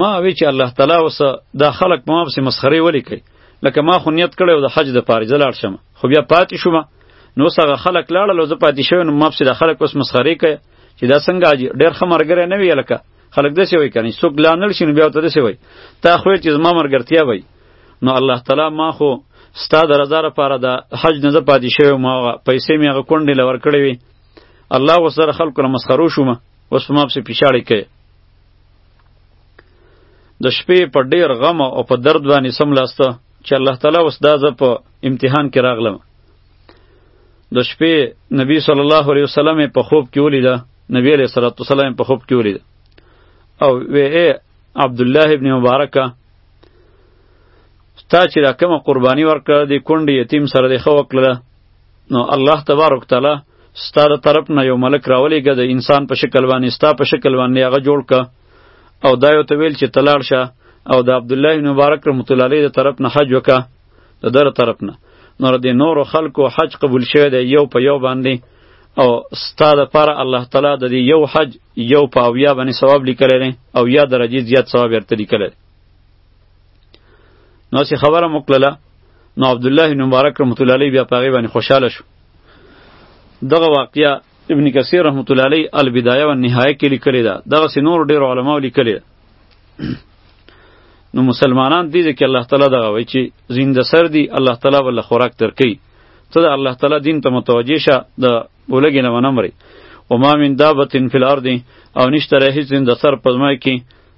ما وی چې الله تعالی وس دا خلک په ما پسې مسخره ولي کوي لکه ما خو نیت کړو د حج د پاره ځلاړ شم خو بیا پاتې شوم نو سره خلک لاړل او زه پاتې شوم نو ما پسې د خلک اوس مسخره کوي چې دا څنګه اجي ډېر خمرګره نه وی لکه خلک دسه وای کني څوک لا نل شي نو بیا ته دسه وای تا خو چې زما مرګرتیا وای نو الله تعالی ما خو ستا د رضا لپاره د حج نه پاتې شوی ما پیسې مې هغه کونډې لور کړې وي الله وسره خلکو له مسخرو شوم اوس په ما پسې پیچاړی کوي د شپې په ډیر غم او په درد باندې سم لاسته چې الله تعالی اوس دا زه په امتحان کې راغلم د شپې نبی صلی الله علیه وسلم په خوب کې ولیده نبی علیه صلی الله وسلم په خوب کې ولیده او وی ای عبد الله ابن مبارک تا چې دا کومه قرباني ورکړه د کونډې یتیم سره د خو وکړه نو الله تبارک تعالی ستا د طرف نه یو ملک راولېږه د انسان په شکل باندې ستا په شکل باندې هغه جوړ که او دا یو ته ویل چې ته لاړ شه او د عبدالله بن مبارک رحمت الله علیه د طرف نه حج وکړه د در طرف نه نو د نورو خلکو حج قبول شوی دی یو په یو باندې او ستا د پاره الله تعالی د یو حج یو په اویا باندې ثواب لیکلی دی او یا درجې زیات ثواب ورته لیکلی دی نو چې خبره مکلله نو عبد الله بن مبارک رحمت الله علیه بیا پاغي باندې خوشاله شو دغه واقعیا ابن کثیر رحمت الله علیه البدایه و نهایه کې لیکلی دا دغه سینور ډیر علما لیکلی نو مسلمانان دي چې الله تعالی دغه وایي چې زنده سر دي الله تعالی ول خوراک درکې ته د الله تعالی دین ته متوجه شه د ولګې نه ونمرې و ما من دابت فی الارض او نشته راه هیڅ زنده سر پزما کې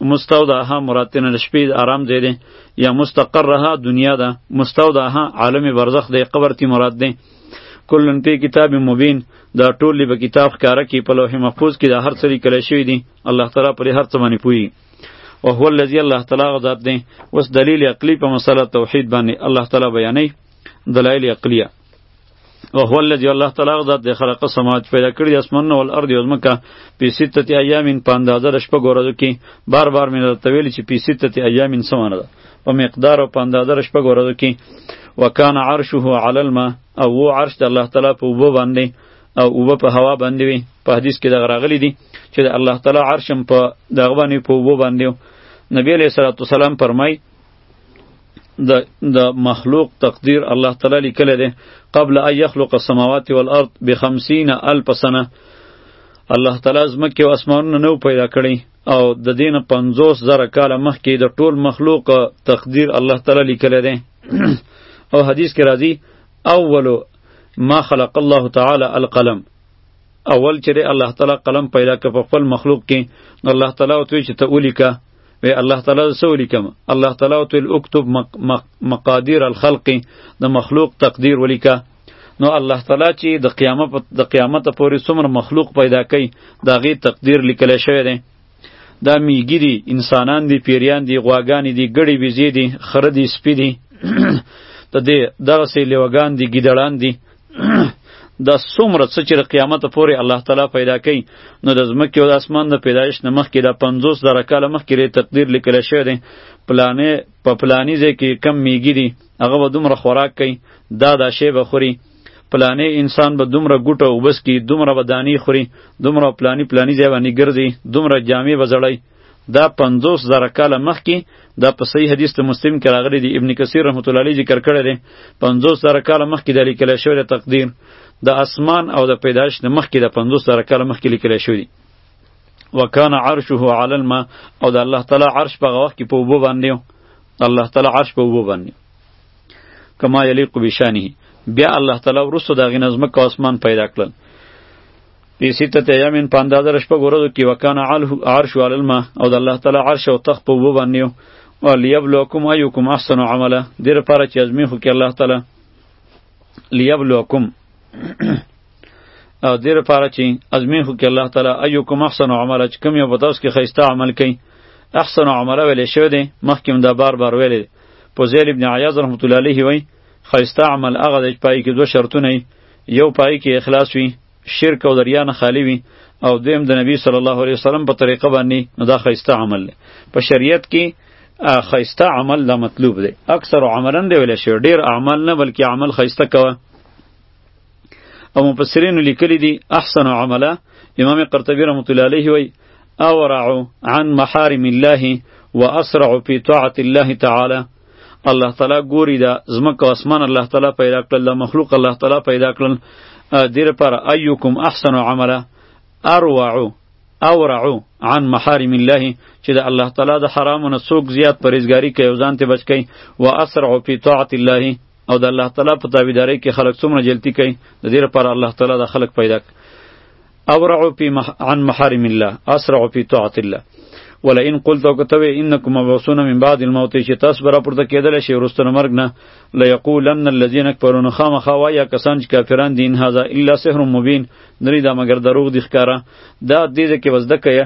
مستودعها مراد تینا د شپې آرام ځای دی یا مستقرها دنیا ده مستودعها عالم برزخ دی قبر تی مراد دی کلن پی کتاب مبین دا ټول به کتاب ښکاره کی په لوح محفوظ کې دا هر څه لیکل شوی دی الله تعالی پر هر څه باندې پوي او هو الذی الله تعالی غذاب دی وس دلیل عقلی په مسله توحید باندې الله تعالی بیانې دلایل عقلیه وهو الذي الله تعالی ذات د خلق سماج پیدا کړی د اسمان او الارض او زمکه په سته ایام په اندازه د شپږ ورځو کې بار بار مې درته ویل چې په سته ایام سمانه ده په مقدار او په اندازه د شپږ ورځو کې وکانه عرشه علی الماء او و عرش د الله تعالی په وبو باندې او وبو په هوا باندې وي په حدیث کې د غراغلی دي چې د الله تعالی عرشم په دغه باندې په وبو باندې نبی علیہ الصلوۃ والسلام فرمای د د مخلوق تقدیر الله تعالی لیکلی دی قبل ان یخلق السماوات والارض بخمسین الف سنه الله تعالی زمکه او اسمانونه نو پیدا کړی او د دین 50 زره کاله مخکې د ټول مخلوق تقدیر الله تعالی لیکلی دی او حدیث کې راځي اول ما خلق الله تعالی القلم اول چې الله تعالی قلم پیدا کړ په خپل مخلوق کې الله تعالی وتوی چې ته ولیکه وی الله تعالی سو لیکم الله تعالی تو اکتب مقادیر الخلق د مخلوق تقدیر ولیکا نو الله تعالی چې د قیامت د قیامت پورې څومره مخلوق پیدا کړي دا غي تقدیر لیکل شوی دی دا میګی دي انسانان دي پیریان دي غواګان دي ګړي ویزې دي خره دي سپی دي ته دې دغه سي لیوګان دي ګیدړان دي دا څومره څه چې د قیامت پورې الله تعالی پیدا کوي نو د ځمکې او د اسمان د پیدایش نه مخکې دا پنځوس زره کاله مخکې د تقدیر لیکل شوی دی پلانې په پلاني ځای کې کم میږي دي هغه به دومره خوراک کوي دا دا شی به خوري پلانې انسان به دومره ګوټه وبس کی دومره به دانی خوري دومره پلانی پلانی ځای باندې ګرځي دومره جامې به زړی دا 50 زره کاله مخکې دا په صحیح حدیث ته مسلم کې راغلی دی ابن کثیر رحمت الله علیه ذکر کړی دی 50 زره کاله مخکې د لیکل شوی د تقدیر د اسمان او د پیدایش نه مخکې د 50 زره کاله مخکې لیکل شوی دی وکانه عرشه علی الماء او د الله تعالی عرش په وخت کې په وبو باندې الله تعالی عرش په وبو باندې کما یلیق بشانه بیا الله تعالی ورسره د غنظمک اسمان پیدا کړل په سیته تیامین په اندازه د شپږ ورځو کې وکانه عرش علی الماء او د الله تعالی عرش او تخت په اوبو باندې و ولیبلوکم ایوکم احسن عمله دې لپاره چې ازمېښت وکړي الله تعالی لیبلوکم او دې لپاره چې ازمېښت وکړي الله تعالی ایوکم احسن عمله چې کوم یو په تاسو کې ښایسته عمل کوي احسن عمله ویلې شوی دی مخکې هم دا بار بار ویلی دی فضیل ابن عیاض رحمت الله علیه وایي ښایسته عمل هغه دی چې پای کې دوه شرطونه یو پای کې اخلاص وي شرک او دریا نه خالی وي او دویم د نبی صلی الله علیه وسلم په طریقه باندې نو دا خیسته عمل دی په شریعت کې خیسته عمل لا مطلوب دی اکثر عملا دی ویل شي ډیر اعمال نه بلکې عمل خیسته کوه او مفسرین لیکلی دي احسن عمله امام قرطبی رحمت الله علیه وی اورع عن محارم الله واسرع في طاعه الله تعالی الله تعالی ګوري دا زمکه اسمان الله تعالی پیدا کړل دا مخلوق الله تعالی پیدا کړل دیر پر ایوکم احسن عملا اروعو اورعو عن محارم الله چې د الله تعالی د حرامو نه څوک زیات پرهیزګاری کوي او ځان ته بچ کوي و اسرع فی طاعت الله او د الله تعالی په تابعدارۍ کې خلک څومره جلتی کوي د دې لپاره الله تعالی د خلک پیدا کوي اورع فی مح... عن محارم الله اسرع فی طاعت الله ولئن قلت وكتوي انكم مبعوثون من بعد الموت چې تاسو برا پورته کېدل شي ورستنه مرګ نه ليقولن الذين كفروا خامخا وایا کسان چې کافران دي ان هذا الا سحر مبين نری دا مگر دروغ دي ښکارا دا دې ځکه وزده کیا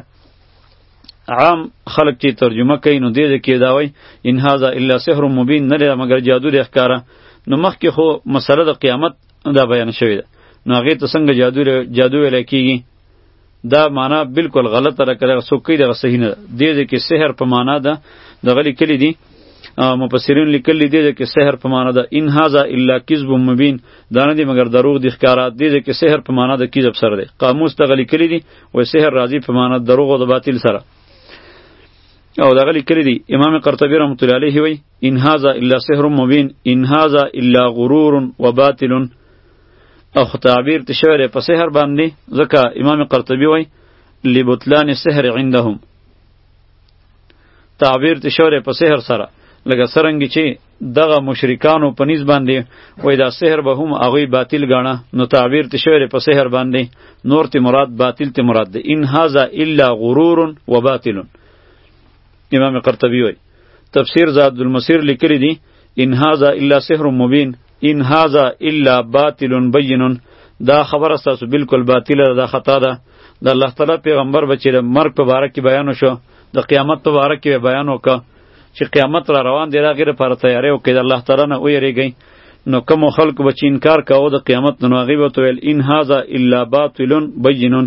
عام خلق چې ترجمه کوي نو دې ځکه دا وای ان هذا الا سحر مبين نری دا مگر جادو دي ښکارا نو مخکې خو مسله د قیامت دا بیان شوی ده نو هغه ته څنګه جادو جادو ویل کیږي دا معنا بالکل غلطه را کړه څوک کوي دغه صحیح نه ده دې دې کې سحر په معنا ده د غلی کلی دي مفسرین لیکلی دی چې سحر په معنا ده ان هاذا الا کذب مبین دا نه دی مګر دروغ د ښکارات دی چې سحر په معنا ده کذب سره دی قاموس ته غلی کلی دی و سحر راضی په معنا دروغ او د باطل سره او دا غلی کلی دی امام قرطبی رحمت الله علیه وی ان هذا الا سحر مبین ان هذا الا غرور وباطل او تعبیر تشویر په سحر باندې ځکه امام قرطبي وای لبطلان السحر عندهم تعبیر تشویر په سحر سره لکه سرنګ چې دغه مشرکانو په نس باندې وای دا سحر به هم هغه باطل غاڼه نو تعبیر تشویر په سحر باندې نور ته مراد باطل ته مراد دی ان هاذا الا غرور وباطل امام قرطبی وای تفسیر زاد المسیر لیکلی دی ان هاذا الا سحر مبین ان هاذا الا باطل بین دا خبره تاسو بالکل باطله ده خطا ده د الله تعالی پیغمبر بچی د مرګ په باره کې بیان شو د قیامت په باره کې بیان وکړه چې قیامت را روان دی راغی لپاره تیاری وکړي د الله تعالی نه ویریږي نو کوم خلق بچی انکار کاوه د قیامت نو هغه وتویل ان هاذا الا باطل بینون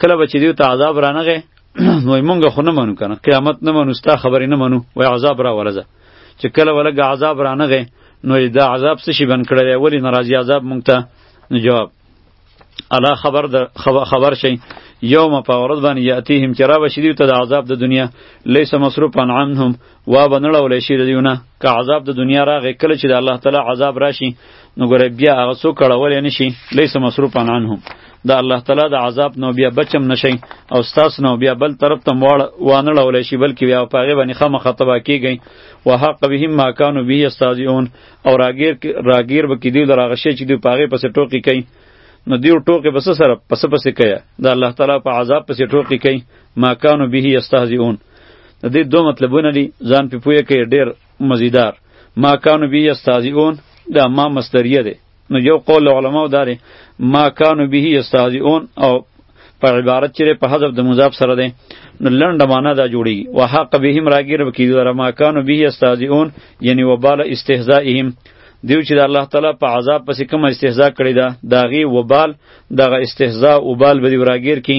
کله به چې دیو ته عذاب رانغی نو مونږ خو نه منو کنه قیامت نه منو ستا خبرې نه منو وای عذاب را ورځه چې کله ولګ عذاب رانغی نو دا عذاب څه شي بن کړی ولی ناراضي عذاب مونږ ته نو جواب الا خبر در خبر, خبر شي یوم په ورځ باندې یاتیهم چې را بشي دیو ته د عذاب د دنیا لیس مصروف عنهم وا به نه ړولی شي د دوی نه که عذاب د دنیا راغی کله چې د الله تعالی عذاب راشي نو ګوره بیا هغه څوک کړولی نه شي لیس مصروفا عنهم د الله تعالی د عذاب نو بیا بچم نشي او ستاسو نو بیا بل طرف ته واړه وانه ړولی شي بلکې بیا په هغې باندې خامخا تباه کیږئ وحق بهم ما کانو به یستهزئون او راګیر راګیر به کیدی د راغه شی چې دوی پاغه پس ټوکی کوي نو دیو ټوکی بس سره پس پس کوي د الله تعالی په عذاب پس ټوکی کوي ما کانو به یستهزئون د دې دوه مطلبونه دي ځان په پوهه کې ډیر مزیدار ما کانو بی استاذون دا ما مصدریه ده نو یو قول علماو دا دی ما کانو به استاذون او په عبارت چیرې په حذف د مضاف سره ده نو لنډه معنا دا جوړي وحق بهم راګیر وکي دا ما کانو به استاذون یعنی وبال استهزائهم دیو چې د الله تعالی په عذاب پسې کوم استهزاء کړی دا داغي وبال دغه استهزاء وبال به دی راګیر کی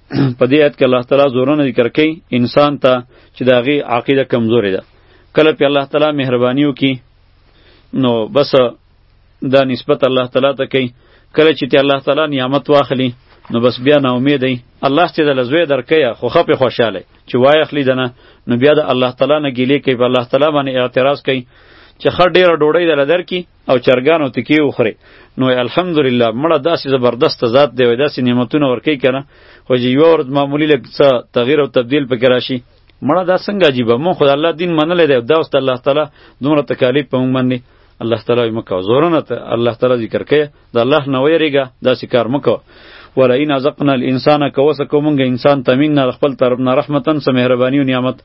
په دې آیت کې الله تعالی زورونه ذکر کوي انسان ته چې د هغې عقیده کمزورې ده کله پې الله تعالی مهرباني وکړي نو بس دا نسبت الله تعالی ته کوي کله چې ته الله تعالی نعمت واخلي نو بس بیا نا امید ای الله چې د لزوی درکیا خو خپه خوشاله چې وای اخلي دنه نو بیا د الله تعالی نه ګیلې کوي په الله تعالی باندې اعتراض کوي چې خر ډیره ډوډۍ دل درکې او چرګانو ته کې وخوري نو الحمدلله مړه داسې زبردست ذات دی وای داسې نعمتونه ورکوي کنه خو چې یو ورځ معمولی لږ څه تغییر او تبدیل پکې راشي مړه دا څنګه عجیبه مون خو د الله دین منلی دی دا اوس د الله تعالی دومره تکالیف په مونږ باندې الله تعالی یې مه کوه زورنه ته الله تعالی ذکر کوې د الله نه ویرېږه داسې کار مه کوه ولا ان ازقنا الانسان کوسه کومنګ انسان تمنا خپل طرف نه رحمتن سه مهرباني او نعمت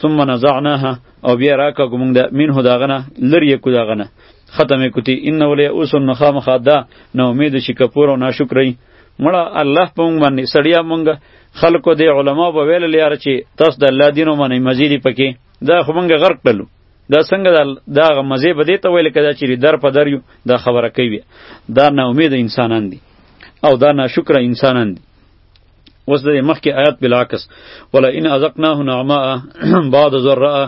ثم نزعناها او بیا راکا کوم د منه داغه نه لری کو داغه نه ختم کوتی ان ولی اوس نو خامخا دا نو امید شي کپور او ناشکرای مړه الله په مونږ باندې سړیا مونږ خلکو دی علما به ویل لیار چې تاسو د الله دینو باندې مزیدی پکې دا خو مونږ غرق کړلو دا څنګه دا دغه مزه به دی ته ویل کدا چې در په در یو دا خبره کوي دا نا امید انسانان دي او دا ناشکر انسانان دي اوس د مخکې آیات بلاکس ولا ان ازقناه نعماء بعد ذراء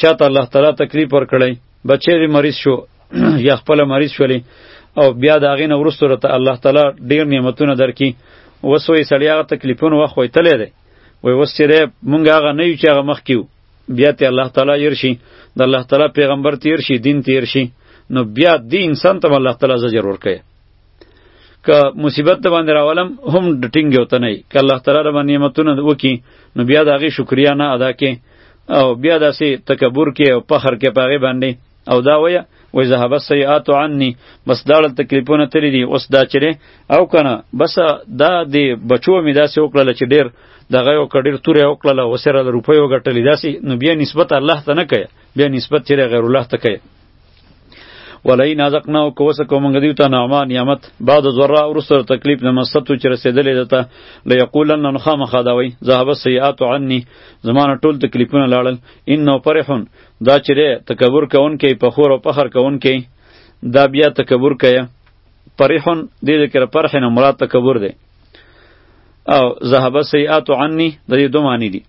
چاته الله تعالی تکلیف ورکړی بچی دی مریض شو یا خپل مریض شولی او بیا د هغې نه وروسته راته الله تعالی ډېر نعمتونه درکړي اوس وایي سړی هغه تکلیفونه وخت ویتلی دی وایي اوس چې دی مونږ هغه نه یو چې هغه مخکې یو بیا ته الله تعالی ير شي د الله تعالی پیغمبر تیر شي دین تیر شي نو بیا دی انسان ته الله تعالی زجر ورکوي که مصیبت د باندې راولم هم ټینګ یو ته نه که الله تعالی را باندې نعمتونه وکي نو بیا د هغې شکریا نه ادا کې او بیا داسې تکبر کې او فخر کې په هغې باندې او دا وایه وای ذهب السیئات عني بس دا ډول تکلیفونه تللی دي اوس دا چیرې او کنه بس دا د بچو مې داسې وکړل چې ډیر دغه یو کډیر تورې وکړل او سره روپۍ وګټلې داسې نو بیا نسبت الله ته نه کوي بیا نسبت چیرې غیر الله ته کوي ولای نازقنا او کوسه کوم غدیو ته نعمه نعمت بعد ذره ورسره تکلیف نه مستو چې رسیدلې دته ل یقولن ان خامخ داوي ذهب سیئات عني زمانه ټول تکلیفونه لاړل انه فرحون دا چې تکبر کون کې په خور او فخر کون کې دا بیا تکبر کیا فرحون دې ذکر فرح نه مراد تکبر دی او ذهب سیئات عني د دې دوه معنی دي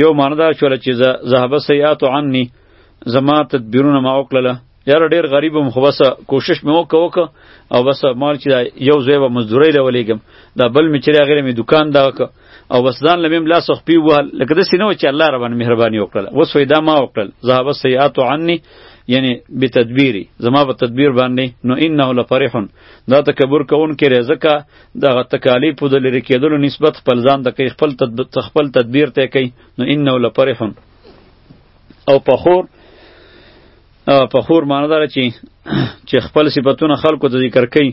یو معنی دا شوله چې ذهب سیئات عني زما تدبیرونه ما وکړله یاره ډیر غریبم خو بس کوشش مې وکړه وکړه او بس مال چې یو ځای به مزدورۍ له ولېږم دا بل مې چې هغې مې دوکان دا وکړه او بس ځان له مې هم لاس خپې ووهل لکه داسې نه وه چې الله راباندې مهرباني وکړله اوس وایي دا ما وکړل ذهب سیئات عني یعنی به تدبیری زما په تدبیر باندې نو انه لفرحون دا تکبر کوون کې رزکه دغه تکالیفو د لرې کېدلو نسبت خپل ځان ته کوي خپل تدبیر خپل تدبیر ته کوي نو انه لفرح او فخور او فخور معنی داره چې چې خپل صفاتونه خلکو ته ذکر کوي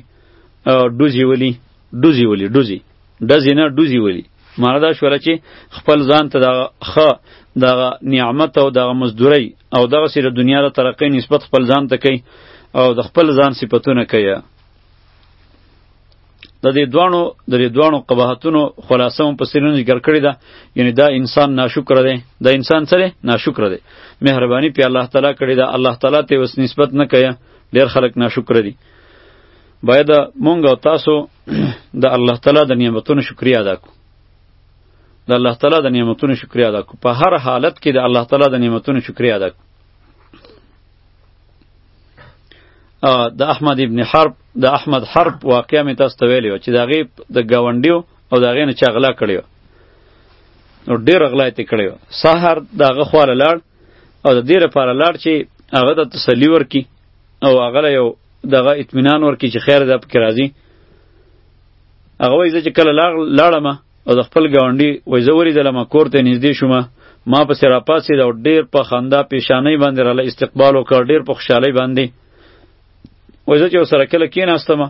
او ډوزي ولي ډوزي ولي ډوزي ډزي نه ډوزي ولي معنی دا شوله چې خپل ځان ته دغه ښه دغه نعمت او دغه مزدوري او دغه سره دنیا د ترقۍ نسبت خپل ځان ته کوي او د خپل ځان صفاتونه کوي د دې دوانو د دې دوانو قباحتونو خلاصه هم په سرینو ذکر کړی ده یعنی دا انسان ناشکر دی دا انسان سره ناشکر دی مهربانی په الله تعالی کړی ده الله تعالی ته وس نسبت نه کیا ډیر خلک ناشکر دي باید مونږ او تاسو د الله تعالی د نعمتونو شکریا ادا کو د الله تعالی د نعمتونو شکریا ادا کو په هر حالت کې د الله تعالی د نعمتونو شکریا ادا کو د احمد ابن حرب د احمد حرب واقعا مې تاسو ته ویلی و چې د هغې د ګاونډیو او د هغې نه چا غلا کړې وه نو ډېره غلا یې ترې کړې وه سهار د هغه خواله لاړ او د دې لپاره لاړ چې هغه ته تسلي ورکړي او هغه له یو دغه اطمینان ورکړي چې خیر ده پکې راځي هغه وایي زه چې کله لاړم او د خپل ګاونډي وای زه ولیدلم کور ته نږدې شوم ما پسې راپاسېد او ډېر په خندا پیشانۍ باندې راله استقبال وکړ ډېر په خوشحالۍ باندې وای زه چې ورسره کله کېناستم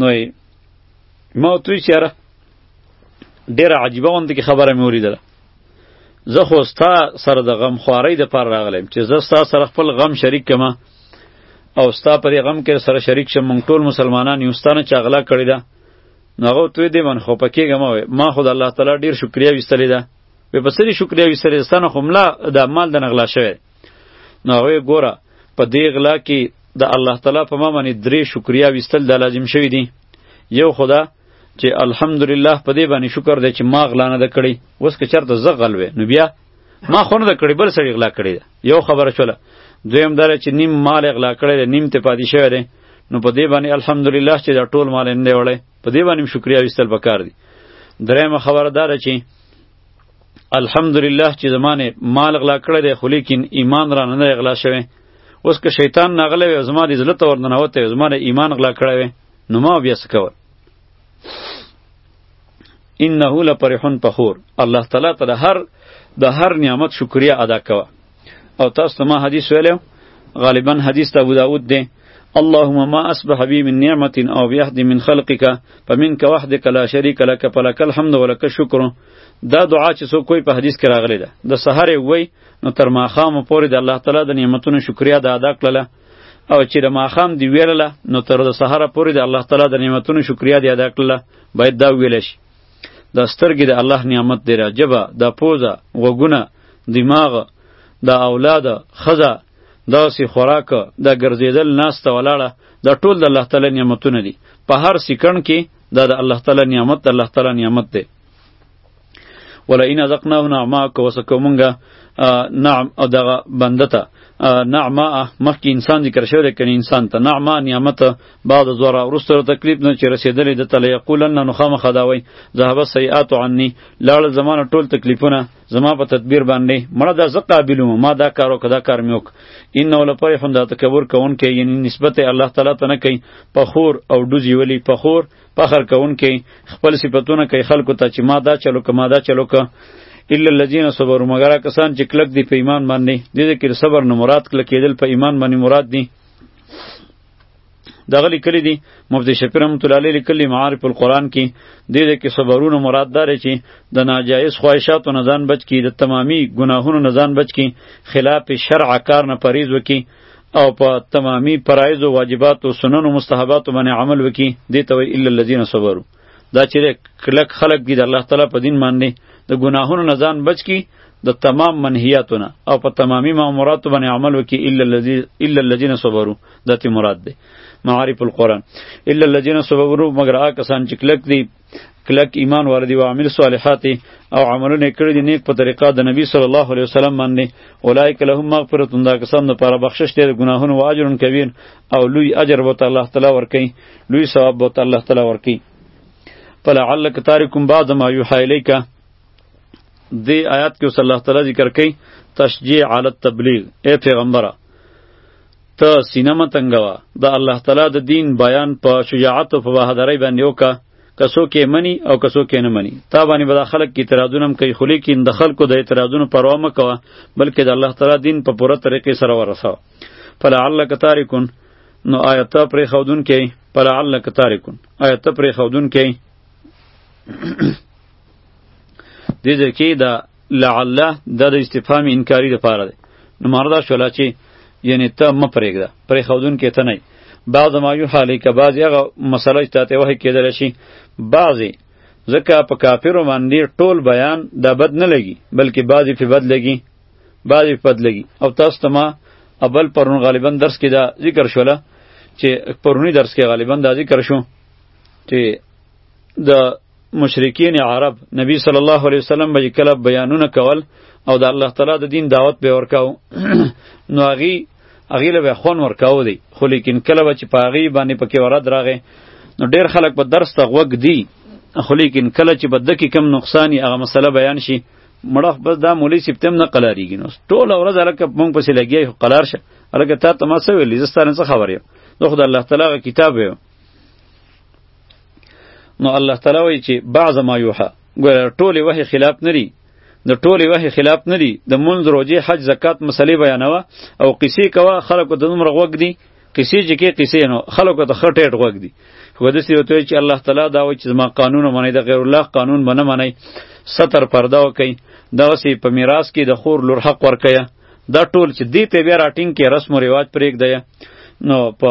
نو ما ورته وویل چې یاره ډېره عجیبه غوندې کې خبره مې ولیدله زه خو ستا سره د غمخوارۍ دپاره راغلی یم چې زه ستا سره خپل غم شریک کړم او ستا په دې غم کې سره شریک شم موږ ټول مسلمانان یو ستا نه چا غلا کړې ده نو هغه توی دی من خو پکې غم وای ما خو د الله تعالی ډیر شکریا وستلې ده په پسری شکریا وستلې ستنه خو ملا د مال د نغلا شوی نو هغه ګوره په دې غلا کې د الله تعالی په ما باندې درې شکریا وستل د لازم شوی دی یو خدا چې الحمدلله په دې باندې شکر دی چې ما غلا نه کړی وس که چرته زغل وې نو بیا ما خو نه کړی بل سړی غلا کړی یو خبره شوله دویم دره چې نیم مال غلا کړی دی نیم ته پاتې شوی دی نو په دې باندې الحمدلله چې دا ټول مال نه وړي په دې باندې شکریا وستل پکار دی درېمه خبره دره چې الحمدلله چې زمانه مال غلا کړی دی خو لیکن ایمان را نه غلا شوی اوس که شیطان ناغلی وي زما د زړه ته ورننوتی وي زما د ایمان غلا کړی وي نو ما بیا څه کول انه لپرحون پخور الله تعالی ته د هر د هر نعمت شکریا ادا کوه او تاسو ته ما حدیث ویلو غالبا حدیث ته ابو داود دی اللهم ما اصبح بي من نعمة او بأحد من خلقك فمنك وحدك لا شريك لك فلك الحمد ولك الشكر دا دعا چې څوک کوی په حدیث کې راغلی ده د سحر وی نو تر ماښام پورې د الله تعالی د نعمتونو شکریا د ادا کړله او چې د ماښام دی ویلله نو تر د سهاره پورې د الله تعالی د نعمتونو شکریا دی ادا کړله باید دا ویل شي دا سترګې د الله نعمت دی راجبه دا پوزه غوګونه دماغ دا اولاد خزه دا سی خوراک دا ګرځیدل ناسته ولاړه دا ټول د الله تعالی نعمتونه دي په هر سکند کې دا د الله تعالی نعمت د الله تعالی نعمت دی ولئن اذقناه نعماء که وسکو مونږه نعم او دغه بنده ته نعماء مخکې انسان ذکر شوی دی کنی انسان ته نعماء نعمت بعد زورا وروسته تکلیف نه چې رسېدلې د تله یقولن نو خامخا دا وایي ذهب سیئات عني لاړ زمانه ټول تکلیفونه زما په تدبیر باندې مړه دا زه قابلوم ما دا کارو کدا کار میوک ان ول پای هم دا تکبر کون کې یعنی نسبت الله تعالی ته نه کوي پخور او دوزی ولی پخور فخر کوونکی خپل صفتونه کوي خلکو ته چې ما دا چلو که ما دا چلو که الا الذين صبروا مگر کسان چې کلک دي په ایمان باندې د دې کې صبر نه مراد کلک کېدل په ایمان باندې مراد دي دغه لیکلی دی مفتی شفیع رحمت الله علیه لیکلی معارف القرآن کې دې دې کې صبرونه مراد دار چې د ناجایز خواهشاتو نه ځان بچ کی د تمامی ګناهونو نه ځان بچ کی خلاف شرع کار نه پریز وکي او په تمامی فرایض او واجبات او سنن او مستحبات باندې عمل وکي دي ته وی الا الذين صبروا دا چې کلک خلق دي د الله تعالی په دین باندې د ګناهونو نه ځان بچ کی د تمام منهیاتونه او په تمامی مامورات باندې عمل وکي الا الذي الا الذين صبروا دته مراد ده معارف القرآن الا الذين صبروا مگر آ کسان چې کلک دي کلک ایمان والدی او عامل صالحات او عملونه کړی دی نیک په طریقه د نبی صلی الله علیه وسلم باندې اولایک لهم مغفرۃ دا کسان د پاره بخشش دی ګناهونه او اجر کبیر او لوی اجر وت الله تعالی ورکي لوی ثواب وت الله تعالی ورکي فلعلک تارکم بعد ما یوحی الیک دی آیات کې صلی الله تعالی ذکر کوي تشجیع علی التبلیغ اے پیغمبره ته سینه مه تنګوه د الله تعالی د دین بیان په شجاعت او په بهادرۍ باندې وکړه که څوک یې مني او که څوک یې نه مني تا باندې به دا خلک کې اعتراضونه هم کوي خو لیکن د خلکو د اعتراضونو پروا مه کوه بلکې د الله تعالی دین په پوره طریقې سره ورسوه فلعلک تارکون نو آیا ته پرې ښودون کوي فلعلک تارکون آیا ته پرې ښودون کوي دې ځای کې د لعل دا د استفهام انکاری لپاره دی نو مردا شولا چې یعنی ته م پرېږده پرې خودون کې ته نه بعض ما یو حالی که بعض هغه مسله چې تاته وه کېدل شي بعضی ځکه په کافرو باندې ټول بیان دا بد نه لګي بلکې بعضی په بد لګي بعضی په بد لګي او تاسو ته ما اول پرون غالبا درس کې دا ذکر شوله چې پرونی درس کې غالبا دا ذکر شو چې د مشرکین عرب نبی صلی الله علیه وسلم به کله بیانونه کول او د الله تعالی د دین دعوت به ورکاو نو هغه هغه له خون ورکاو دی خو لیکن کله به چې پاغي باندې پکې ورد راغې نو ډیر خلک په درس ته غوږ دی خو لیکن کله چې بد کې کم نقصان هغه مسله بیان شي مړه بس دا مولوی سپتم نه قلاریږي نو ټول ورځ الکه مونږ پسې لګیای خو قلار شه الکه تا ته ما څه ویلی زه ستانه څه خبر یم زه خو د الله تعالی کتاب یم نو الله تعالی وایي چې بعض ما یوحا ګوره ټولې وحې خلاف نه دي د ټولې وحې خلاف نه دي د منځ روژې حج زکات مسلې بیانوه او قصې کوه خلکو ته دومره غوږ دي قصې چې کې قصې نو خلکو ته ښه ټیټ غوږ دي خو داسې ورته وایي چې الله تعالی دا وایي چې زما قانون ومنئ د غیر الله قانون به نه منئ ستر پرده وکړئ دغسې په میراث کې د خور لور حق ورکوه دا ټول چې دې ته بیا راټینګ کې رسم و رواج پرېږدی نو په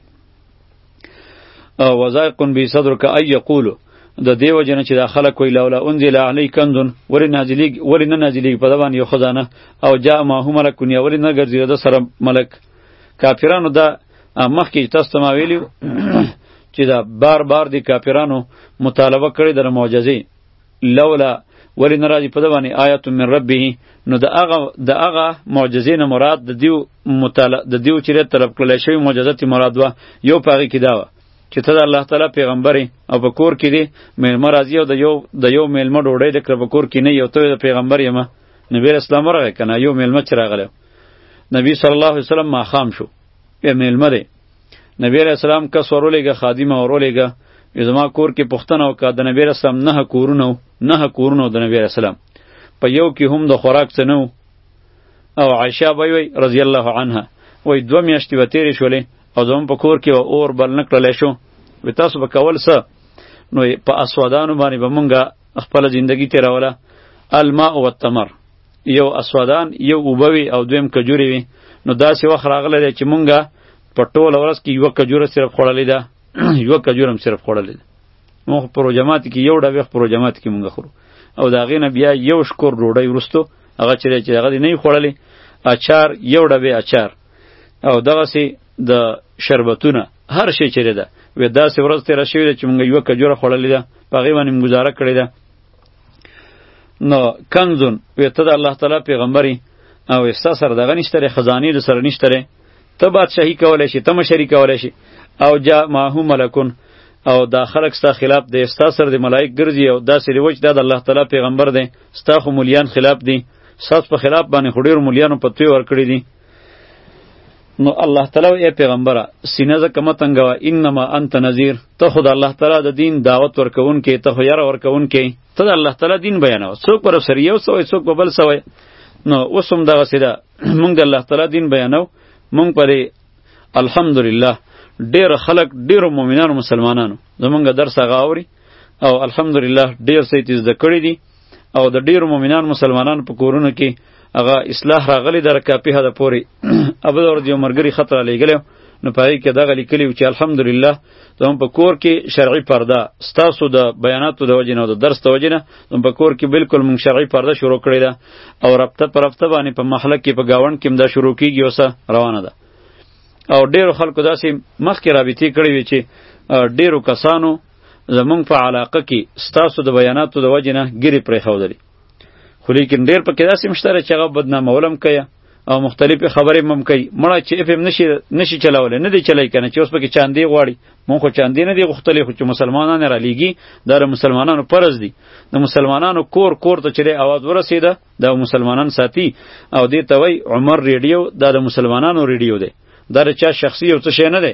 وزایق بی صدر کا ای یقولو د دیو جن چې دا خلک وی لولا انزل علی کندن ولی نازلی ولی نه نازلی په دوان یو خزانه او جاء ما هم ملک کنیا ولی نه ګرځي د سره ملک کافرانو دا مخکې تاسو ما ویلی چې دا بار بار دی کافرانو مطالبه کړې د معجزې لولا ولی نه راځي په ده باندې آیات من ربه نو د هغه د هغه معجزې نه مراد د دیو مطالعه د دیو چیرې طلب کړل شوی معجزه تی مراد وه یو پاغي کې دا وه چې ته د الله تعالی پیغمبر او په کور کې دی میلمه راځي او د یو د یو میلمه ډوډۍ د کړ په کور کې نه یو ته د پیغمبر یم نبی اسلام ورغی کنه یو میلمه چې راغلی نبی صلی الله علیه وسلم ماښام شو یې میلمه دی نبی علیہ السلام کس ورولېږه خادمه ورولېږه وی زما کور کې پښتنه وکړه د نبی علیہ السلام نه کورونه نه کورونه د نبی علیہ السلام په یو کې هم د خوراک څه نه او عائشه به وی رضی الله عنها وی دو میاشتې به تیرې شولې او زموږ په کور کې اور بل نه کړلی شو وی تاسو به کول څه نو په اسودانو باندې به مونږه خپل زندگی تیروله الماء والتمر یو اسودان یو اوبه وي او دویم کجورې وي نو داسې وخت راغلی دی چې مونږه په ټوله ورځ کې یوه کجوره صرف خوړلې ده یوه کجوره هم صرف خوړلې ده مونږ په پروجمات کې یو ډبې په پروجمات کې مونږ خورو او د هغې نه بیا یو شکور ډوډۍ وروستو هغه چې دی چې هغه دې نه وي خوړلې اچار یو ډبې اچار او دغسې د شربتونه هر شی چې دی ده وې داسې ورځ تېره شوې ده چې مونږ یوه کجوره خوړلې ده په هغې باندې مونږ ګزاره کړې ده نو کنزون وی ته د الله تعالی پیغمبري او استا سره دغه نشتره خزانه د سره نشتره ته بادشاهي کولای شي ته مشري کولای شي او جا ماهو ملکون او دا خلق ستا خلاف دی ستا سره د ملائک ګرځي او داسې دی وچ دا د الله تعالی پیغمبر دی ستا خو مليان خلاف دی ساس په خلاف باندې خډیر مليانو پتوی ورکړي دي نو الله تعالی ای پیغمبره سینه ز کما تنگوا انما انت نذیر ته خود الله تعالی د دین دعوت ورکون کې ته خو یاره ورکون کې ته د الله تعالی دین بیانو څوک پر سر یو سوې څوک په بل سوې نو اوسم دغه سیدا مونږ د الله تعالی دین بیانو مونږ پرې الحمدلله ډیر خلک ډیر مؤمنانو مسلمانانو زمونږ درس غاوري او الحمدلله ډیر سې تیز د کړی دي او د ډیرو مؤمنان مسلمانان په کورونو کې هغه اصلاح راغلی در کاپی هدا پوری ابو دور دیو مرګری خطر لګلو نو پای کې دغه لیکلی چې الحمدلله زموږ په کور کې شرعي پرده ستاسو د بیاناتو د وجې نه او د درس د وجې نه زموږ په کور کې بالکل موږ شرعي پرده شروع کړې ده او ربطه پر ربطه باندې په محله کې په گاوند کې هم دا شروع کیږي اوسه روانه ده او ډیرو خلکو داسې مخکې رابطې کړې وي چې ډیرو کسانو زمونږ په علاقه کې ستاسو د بیاناتو د وجې نه ګیرې پرېښودلې خو لیکن ډېر پکې داسې هم شته چې هغه بدنامول هم کوي او مختلفې خبرې هم کوي مړه چې اف ام نشي نشي چلولی نه دی چلی که نه چې اوس پکې چاندې غواړي مونږ خو چاندې نه دی غوښتلی خو چې مسلمانان یې رالیږي دا د مسلمانانو فرض دي د مسلمانانو کور کور ته چې دی اواز ورسېده دا مسلمانان ساتي او دې ته وایي عمر ریډیو دا د مسلمانانو ریډیو دی دا د چا شخصي یو څه شی نه دی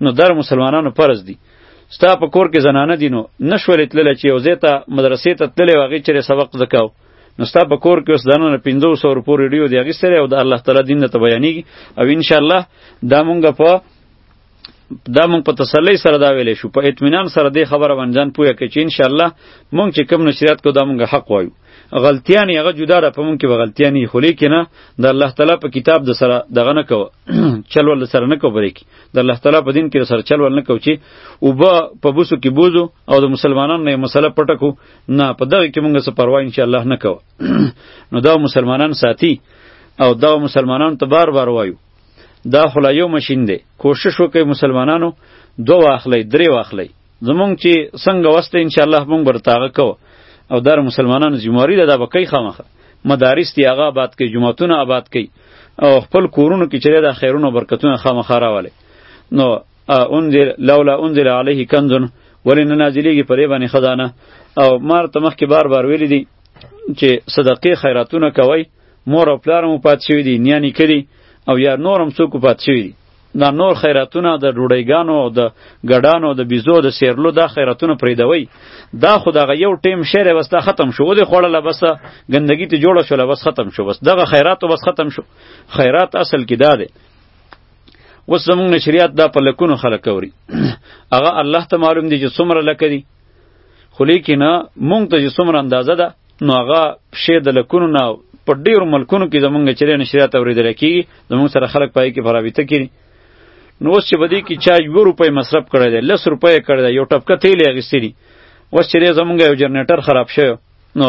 نو در مسلمانانو فرض دي ستا په کور کې زنانه دي نو نشولې تللی چې یو ځای ته مدرسې ته تللی و هغې چېرې سبق زده کاو نو ستا په کور کې اوس دننه پنځو سوو روپو ریډیو دی اخیستلی او د الله تعالی دین درته بیانېږي او انشاءالله دا مونږ په دا مونږ په تسلی سره دا ویلی شو په اطمینان سره دې خبره باندې ځان پوه کړي چې انشاءالله مونږ چې کوم نشریات کو دا مونږ حق وایو غلطیانی هغه جدا را پمون کې غلطیانی خو لیکنه د الله تعالی په کتاب د سره دغه نه کو چل ول سره نه کو بری کی د الله تعالی په دین کې سره چل ول نه کو چې او با په بوسو کې بوزو او د مسلمانانو نه مسله پټکو نه په دغه کې مونږه سره پروا ان شاء الله نه کو نو دا مسلمانان ساتي او دا مسلمانان ته بار بار وایو دا خلا یو ماشین دی کوشش وکړئ مسلمانانو دو واخلئ درې واخلئ زمونږ چې څنګه وسته ان شاء الله مونږ برتاغه کو او دار مسلمانانو ذمہواری ده دا به کوي خامخه مدارس دی هغه آباد کوي جمعتونه آباد کوي او خپل کورونو کې چره د خیرونو برکتونه خامخه راواله نو انزل لولا انزل علیه کنز ولنه نازلیږي پرې باندې خزانه او مار ته مخکې بار بار ویل دي چې صدقې خیراتونه کوي مور او پلار مو پات شوی دي نیانی کړي او یا نورم څوک پات شوی دي دا نور خیراتونه د ډوډیګانو او د ګډانو د بیزو د سیرلو دا خیراتونه پریدوي دا خو دغه یو ټیم شعر بس دا ختم شو ودې خوړله بس ګندګي ته جوړه شوله بس ختم شو بس دغه خیرات بس ختم شو خیرات اصل کې دا دی اوس زمونږ نشریات دا په لکونو خلک اوري هغه الله ته معلوم دی چې څومره لکه دي خو لیکنه مونږ ته چې څومره اندازه ده نو هغه پښې د لکونو نه په ډیرو ملکونو کې زمونږ چیرې نشریات اوریدل کیږي زمونږ سره خلک پای کې پرابطه کړي نو اوس چې بدی کې چا یو روپۍ مصرف کړی دی لس روپۍ کړی دی یو ټپکه تیل یې اخیستی دي اوس چې دی زمونږ یو جنریټر خراب شوی نو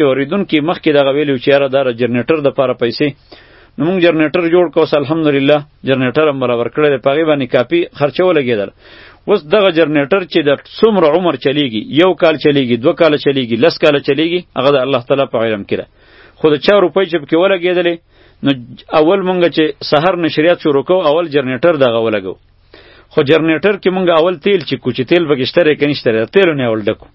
یو اوریدونکي مخکې دغه ویلي و چې یاره دا جنریټر دپاره پیسې نو موږ جنریټر جوړ کو اوس الحمدلله جنریټر هم برابر کړی دی په هغې باندې کافي خرچه ولګېدله اوس دغه جنریټر چې د څومره عمر چلیږي یو کال چلیږي دوه کاله چلیږي لس کاله چلیږي هغه د الله تعالی په علم کې ده خو د چا روپۍ چې پکې ولګېدلې نو اول مونږ چې سحر نشریات شروع کو اول جنریټر دغه ولګو خو جنریټر کې مونږ اول تیل چې کوچ تیل بګشتره کنيشتره تیل نه اول ډکو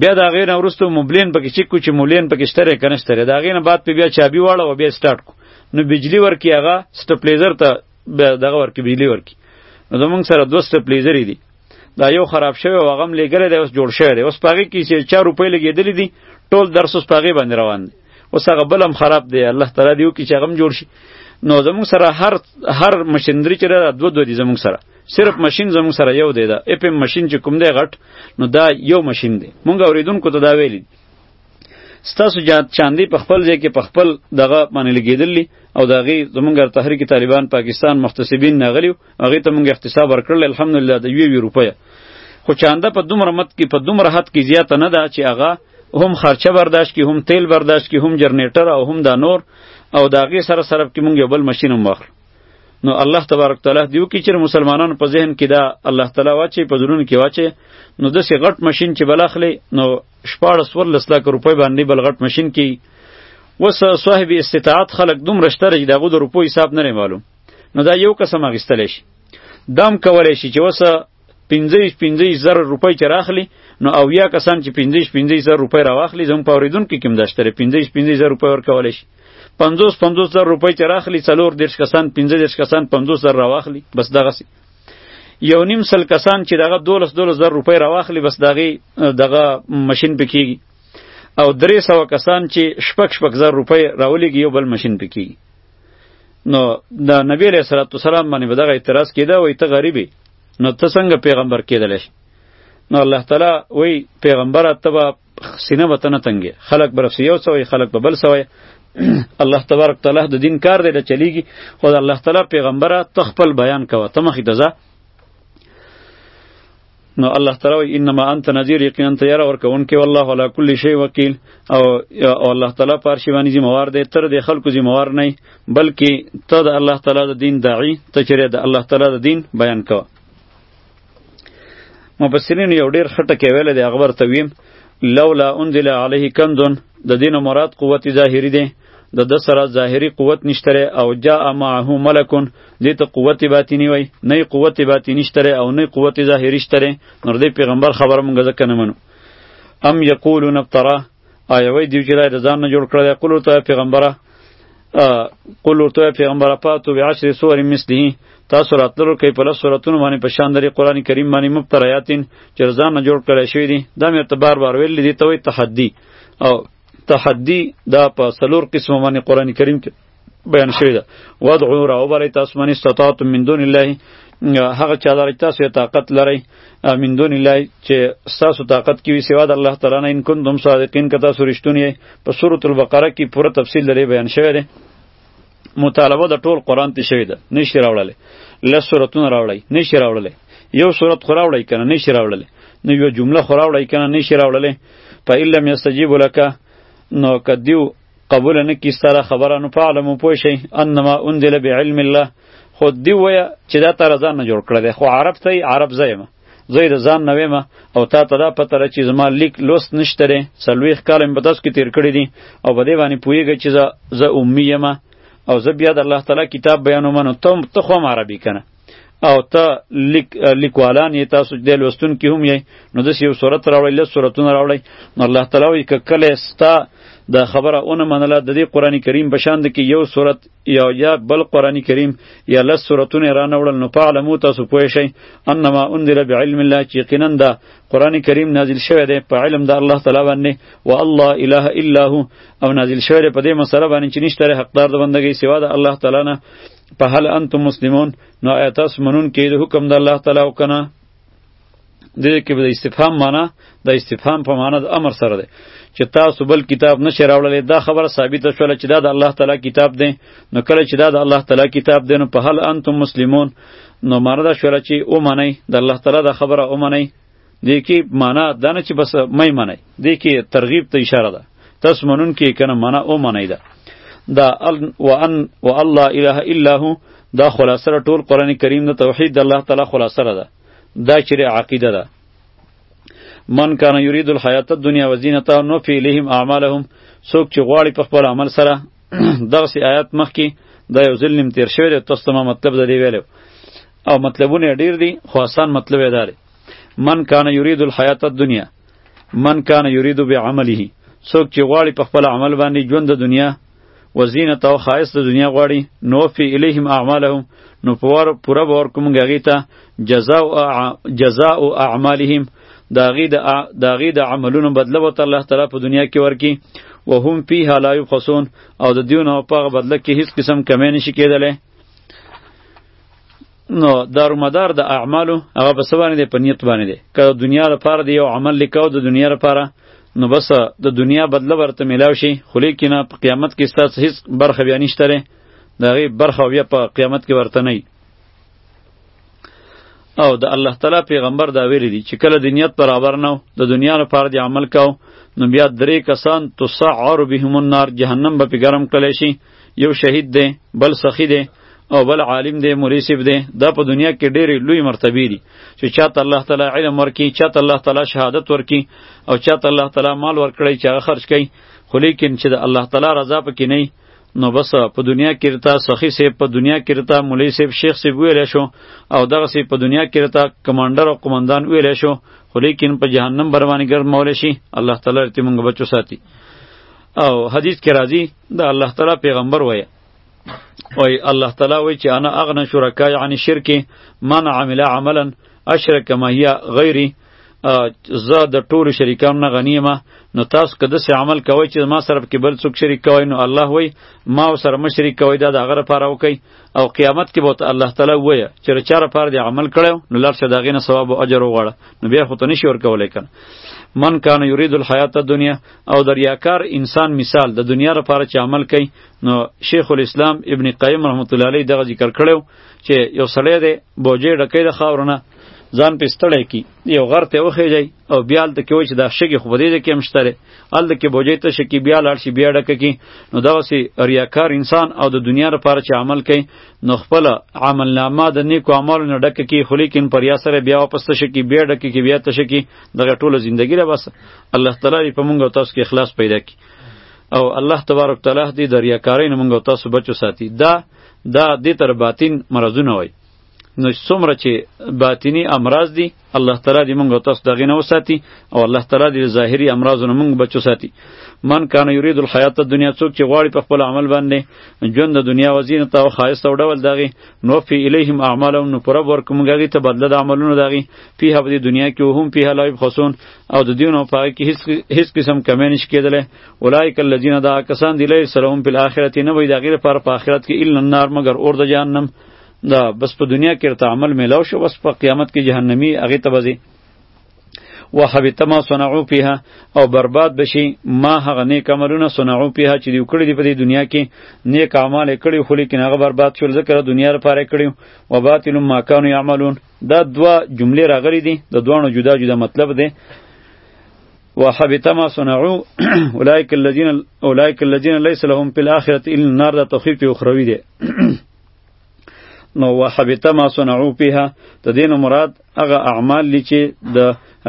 بیا دا غیر ورستو مبلین پکې چک کو چې مولین پکې شتره کنه شتره دا غیر بعد په بیا چابي واړه او بیا سٹارټ کو نو بجلی ورکی هغه سټپلیزر ته دغه ورکی بجلی ورکی نو زمونږ سره دوه سټپلیزر دي دا یو خراب شوی او هغه لګره دی اوس جوړ شوی دی اوس پاګه کې چې 4 روپۍ لګېدلې دي ټول درس اوس پاګه باندې روان دي اوس هغه بلم خراب دی الله تعالی دیو کې چې هغه جوړ شي نو زمونږ سره هر هر مشندري چې را دوه دوه دي زمونږ سره صرف ماشين زموږ سره یو دی دا اف ام ماشين چې کوم دی غټ نو دا یو ماشين دی مونږ اوریدونکو ته دا ویلی ستاسو چاندی په خپل ځای کې په خپل دغه باندې لګیدلی او دا غي زمونږ تحریک طالبان پاکستان محتسبین نغلیو هغه ته مونږ احتساب ورکړل الحمدلله د یوې وی روپیا خو چانده په دومره مت کې په دومره حد کې زیاته نه ده چې هغه هم خرچه برداشت کی هم تیل برداشت کی هم جنریټر او هم دا نور او دا غي سره سره کې مونږ یو بل ماشین هم واخلو نو الله تبارک تعالی دیو کې چې مسلمانانو په ذهن کې دا الله تعالی واچي په زړونو کې واچي نو د سه غټ ماشين چې بلاخلې نو 14 ور لس لک روپۍ باندې بل غټ ماشين کې وس صاحب استطاعت خلق دوم رشتره چې دغه د روپو حساب نه معلوم نو دا یو قسم اغستل شي دام کولای شي چې وس پنځه پنځه زر روپۍ چې راخلی نو او یا کسان چې پنځه پنځه زر روپۍ راواخلی زموږ په اوریدونکو کې هم داشته لري پنځه پنځه زر روپۍ ورکولی شي پنځوس پنځوس زر روپۍ چې راخلی څلور دېرش کسان پنځه دېرش کسان پنځوس زر راواخلی بس دغسې یو نیم سل کسان چې دغه دولس دولس زر روپۍ راواخلی بس دغه دغه ماشین پې کېږي او درې سوه کسان چې شپږ شپږ زر روپۍ راولېږي یو بل ماشین پې کېږي نو د نبی علیه صلات وسلام باندې به دغه اعتراض کېده وایي ته غریب نو ته څنګه پیغمبر کېدلی شي نو الله تعالی وی پیغمبر ته به سینه به ته نه تنګې خلک به رفسي یو څه وایي خلک به بل څه وایي الله تبارک تعالی د دین کار دی د چلیږي خو د الله تعالی پیغمبره ته خپل بیان کوه ته مخې ته ځه نو الله تعالی وی انما انت نذیر یقینا ته یاره ورکوونکی والله علی کل شی وکیل او الله تعالی پارشی باندې ذمہ وار دی تر د خلکو ذمہ وار نه بلکې ته د الله تعالی د دین داعی ته چیرې د الله تعالی د دین بیان کوه مفسرین یو ډیر خټه کې ویل دی اغبر ته ویم لولا انزل علیه کندون د دین مراد قوت ظاهری دی د د سره ظاهری قوت نشتره او جاء معه ملکون دې ته قوت باطینی وای نه قوت باطینی نشتره او نه قوت ظاهری نشتره نور دې پیغمبر خبر مونږ ځکه نه منو ام یقولون افترا آیوی دیو چې لای د ځان نه جوړ کړی دی قل ورته پیغمبره قل ورته پیغمبره پاتو به عشر سور مثله تاسو راتللو کوي په لس سورتونو باندې په شان درې قرآن کریم باندې مبتریاتین چې ځان نه جوړ کړی شوی دی دا مې ته بار بار ویل دي ته وایي تحدي او تحدي دا په څلور قسمه باندې قرآن کریم کې بیان شوی ده وادعو را وبلی تاسو من استطاعتم من دون الله هغه چا لري تاسو طاقت لري من دون الله چې تاسو طاقت کې وي سوا د الله تعالی نه ان کنتم صادقین کته سرشتونی په سورۃ البقره کې پوره تفصیل لري بیان شوی دی مطالبه د ټول قران ته شوی ده نشي راوړل لس سورتونه راوړی نشي راوړل یو سورت خو راوړی کنه نشي راوړل نو یو جمله خو راوړی کنه نشي راوړل په الا مستجیب لک نو کدیو قبول نه کی ستاره خبره نو فعلمو پوه شئ انما انزل بعلم الله خو دی وایه چې دا تا رضا نه جوړ کړی دی خو عرب ته یې عرب زه یم زه یې د ځان نه ویم او تا ته دا پته ده چې زما لیک لوست نشته دی څلوېښت کاله مې په تاسو کې تېر کړي دي او په دې باندې پوهېږئ چې زه زه امي یم او زه بیا د الله تعالی کتاب بیانوم نو ته خو هم عربي که نه او ته لیک لیکوالان یې تاسو د لوستون کې هم یې نو داسې یو صورت راوړی لس صورتونه راوړی نو الله تعالی وایي که کله ستا دا خبره اونه منله د دې قران کریم په شان کې یو صورت یا یا بل قران کریم یا لس صورتونه را نوړل نو فعلمو تاسو پوه شئ انما انزل بعلم الله چې یقینا دا قران کریم نازل شوی دی په علم د الله تعالی باندې و الله اله الا هو او نازل شوی دی په دې مسله باندې چې نشته حقدار د بندګۍ سوا د الله تعالی نه په هل انتم مسلمون نو آیا تاسو منون کې د حکم د الله تعالی او کنه د دې کې د استفهام معنا د استفهام په معنا د امر سره ده چې تاسو بل کتاب نشه راوړلې دا خبره ثابته شوله چې دا د الله تعالی کتاب دی نو کله چې دا د الله تعالی کتاب دی نو په هل انتم مسلمون نو معنا دا شوله چې او منئ د الله تعالی د خبره او منئ دې کې معنا دا نه چې بس مې منئ دې کې ترغیب ته اشاره ده تاسو منون کې کنه معنا او منئ ده دا وان والله اله الا هو دا خلاصره ټول قران کریم د توحید د الله تعالی خلاصره ده دا چې عقیده ده من کان یرید الحیات الدنیا و زینتها نو فی الیهم اعمالهم څوک چې غواړي په خپل عمل سره دغه آیات مخکې دا یو ظلم تیر شوی دی تاسو ته مطلب د دې ویلو او مطلبونه ډیر دي خو آسان مطلب یې داره من کان یرید الحیات الدنیا من کان یرید بعمله څوک چې غواړي په خپل عمل باندې ژوند د دنیا وزینت او خایس د دنیا غواړي نو فی الیهم اعمالهم نو پوار پورا باور کوم غی ته جزاء جزاء اعمالهم داغی د داغی د عملونو بدله وته الله تعالی په دنیا کې ورکی وهم فیها لا یبخسون او د دیونه په بدله کې هیڅ قسم کمی نشي کېدلی نو دارومدار د اعمالو هغه په څه باندې دی په نیت باندې دی که د دنیا لپاره دی یو عمل لیکاو د دنیا لپاره نو بس د دنیا بدله ورته میلاو شي خو لیکنه په قیامت کې ستاسو هیڅ برخه بیا نشته لري د هغې برخه بیا په قیامت کې ورته نه او د الله تعالی پیغمبر دا ویلی دی چې کله د نیت برابر نه د دنیا لپاره دی عمل کاو نو بیا درې کسان تصعر بهم النار جهنم به په ګرم کلی شي یو شهید دی بل سخی دی او بل عالم دی مریسب دی دا په دنیا کې ډېرې لوی مرتبه دي چې چاته الله تعالی علم ورکي چاته الله تعالی شهادت ورکي او چاته الله تعالی مال ورکړي چې هغه خرج کړي خو لیکن چې د الله تعالی رضا پکې نه نو بس په دنیا کې رتا سخی سیب په دنیا کې رتا مولوی سیب شیخ سیب ویل شو او دغه سیب په دنیا کې رتا کمانډر او قومندان ویل شو خو لیکن په جهنم بروانګر مول شي الله تعالی رته مونږ بچو ساتي او حدیث کې راځي د الله تعالی پیغمبر وایي وای الله تعالی وای چې انا اغنا شرکای عن شرک من عمل عملا اشرک ما هي غیری زه د ټولو شریکانو نه غنی ما نو تاسو که داسې عمل کوئ چې ما سره پکې بل څوک شریک کوئ نو الله وایي ما او سره مه شریک کوئ دا د هغه لپاره وکړئ او قیامت کې به ورته الله تعالی ووایه چې د چا لپاره دې عمل کړی نو لاړ شه د هغې نه ثواب او اجر وغواړه نو بیا خو ته نشي ورکولی که من کان یرید الحیات الدنیا او د ریاکار انسان مثال د دنیا لپاره چې عمل کوي نو شیخ الاسلام ابن قیم رحمت الله علیه دغه ذکر کړو چې یو سړی دی بوجې ډکې د خاورونه ځان په ستړی کی یو غر ته وخیږي او بیا د کوي چې دا شګي خو بده کې مشتره ال د کې بوجې ته شکی بیا لاړ شي بیا ډکه کی نو دا وسی ریاکار انسان او د دنیا لپاره چې عمل کوي نو خپل عمل نامه د نیکو اعمالو نه ډکه کی خو لیکن پر یا سره بیا واپس ته شکی بیا ډکه کی بیا ته شکی دغه ټوله زندگی را بس الله تعالی دې په مونږ او تاسو کې اخلاص پیدا کړي او الله تبارک تعالی دې د ریاکارۍ نه مونږ او تاسو بچو ساتي دا دا دې تر باطن مرزونه وای نو څومره چې باطینی امراض دي الله تعالی دې مونږ او تاسو دغه نه وساتي او الله تعالی دې ظاهري امراض نه مونږ بچو ساتي من کان یرید الحیات الدنیا څوک چې غواړي په خپل عمل باندې ژوند د دنیا وزینت او خایست او ډول دغه نو فی الیهم اعمالهم نو پر ورکوم غږی ته بدله د عملونو دغه فيها په دې دنیا کې او هم فيها لا يبخسون او د دیونو په هغه کې هیڅ هیڅ قسم کمی نشي کېدلی اولئک الذین دا کسان دی لیس لهم فی الاخرة نه وي د هغې لپاره په آخرت کې الا النار مګر اور د جهنم دا بس په دنیا کې ورته عمل میلاو شو بس په قیامت کې جهنمي هغې ته به ځي وحبط ما صنعو فيها او برباد بشي ما هغه نیک عملونه صنعو فيها چې دیو کړی دی په دې دنیا کې نیک اعمال کړی خو لیکن هغه برباد شول ذکر دنیا لپاره کړی و باطل ما كانوا يعملون دا دوه جملې راغلي دي د دوانو جدا جدا مطلب دی وحبط ما صنعوا اولئک الذین اولئک الذین ليس لهم في الاخره الا النار دا تخفیف اخروی دی نو وحبط ما صنعوا فيها د دین مراد هغه اعمال دي چې د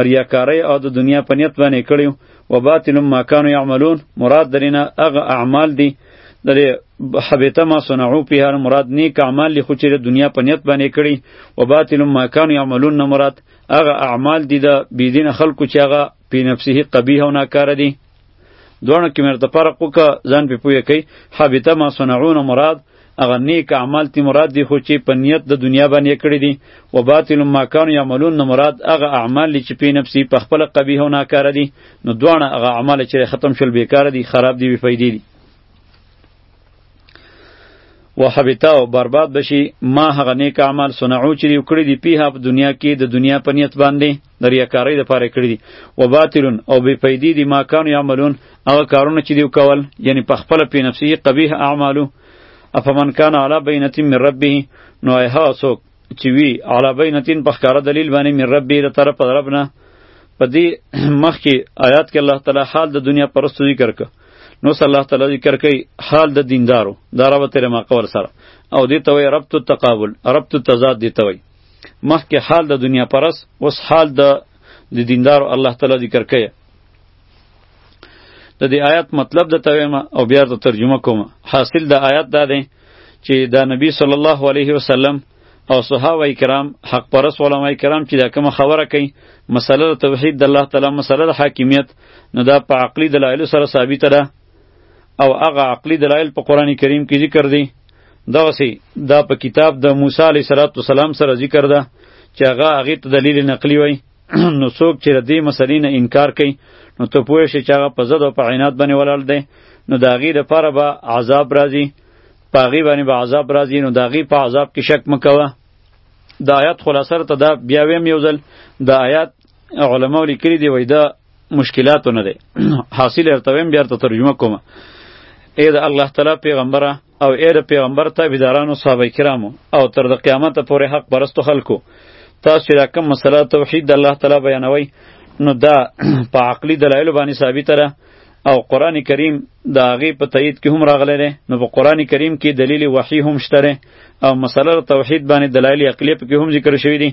ریاکاری او د دنیا په نیت باندې کړیو وباطل ما كانوا يعملون مراد درینه هغه اعمال دي دغه حبیته ما صنعو په هر مراد نیک اعمال لی خو چې د دنیا په نیت باندې کړي او باطل ما کانو یعملون نه مراد هغه اعمال دي د بيدین خلکو چې هغه په نفسه قبیح او ناکاره دي دوه کې مرته فرق وکړه ځان په پوهه کوي حبیته ما صنعو نه مراد هغه نیک اعمال تی مراد دی خو چې په نیت د دنیا باندې کړی دي و باطل ما کانوا یعملون مراد هغه اعمال چې په نفسي په خپل قبیح او ناکاره دي نو دواړه هغه اعمال چې ختم شول بیکاره دي خراب دي بې فایدې دي وحبتا او برباد بشي ما هغه نیک اعمال صنعو چې یو کړی دی پیه په دنیا کې د دنیا په نیت باندې د ریاکاری د پاره کړی دی و باطلون او بی پیدی دی ما کانو یعملون هغه کارونه چې دیو کول یعنی په خپل په نفسه قبیح اعمالو افمن کان علی بینه من ربه نو هغه څوک چې وی علا بینتین په ښکاره دلیل باندې من ربی د طرف د رب نه په دې مخکې آیات کې الله تعالی حال د دنیا پرستو ذکر ک نو صلی الله تعالی ذکر کوي حال د دیندارو دا رب تیر ما قول سره او دې ته وی ربط التقابل ربط التضاد دې ته وی مخکې حال د دنیا پرست اوس حال د دیندارو الله تعالی ذکر کوي د دې آیات مطلب د تویم او بیا د ترجمه کوم حاصل د آیات دا دی چې دا نبی صلی الله علیه وسلم او صحابه کرام حق پرس علما کرام چې دا کوم خبره کوي مسله د توحید د الله تعالی مسله د حاکمیت نو دا په عقلی دلایل سره ثابت ده او هغه عقلی دلایل په قران کریم کې ذکر دي دا وسی دا په کتاب د موسی علیه السلام سره ذکر ده چې هغه هغه ته دلیل نقلی وای نو څوک چې د دې مسلې نه انکار کوي نو ته پوه شې چې هغه په ضد او په عناد باندې ولاړ دی نو د هغې دپاره به عذاب راځي په هغې باندې به عذاب راځي نو د هغې په عذاب کې شک مه کوه د آیات خلاصه ته دا بیا ویم یو ځل د آیات علماو لیکلي دي وایي دا مشکلاتو نه دی حاصل ارته ویم بیا ارته ترجمه کوم ای د الله تعالی پیغمبره او اې د پیغمبر تابعدارانو صحابه کرامو او تر د قیامت پورې حق پرستو خلکو تاسو چې دا کوم مسله توحید د الله تعالی بیانوي نو دا په عقلي دلایلو باندې ثابته ده او قرآن کریم د هغې په تایید کې هم راغلی دی نو په قرآن کریم کې دلیل وحی هم شته دی او مسله د توحید باندې دلایل عقلیه پکې هم ذکر شوي دي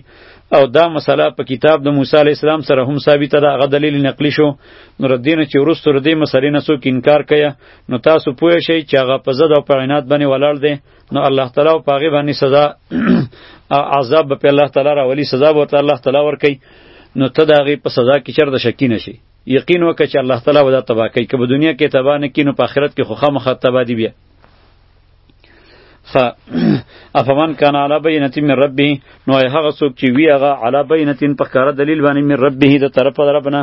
او دا مسله په کتاب د موسی علیه السلام سره هم ثابته ده هغه دلیل نقلی شو نو ردینه چې وروسته ردې مسلې نه څوک انکار کوي نو تاسو پوه شئ چې هغه په زد او په عناد باندې ولاړ دی نو الله تعالی او پاغه باندې سزا عذاب په الله تعالی راولي سزا ورته الله تعالی ورکي نو ته دا غي په سزا کې چر د شکی نشي یقین وکړه چې الله تعالی ودا تبا کوي که په دنیا کې تبا نه کینو په آخرت کې خو خامخا تبا دی بیا ف افمن کان علی بینه من ربه نو هغه څوک چې وی هغه علی بینه په کار دلیل باندې من ربه د طرفه دربنه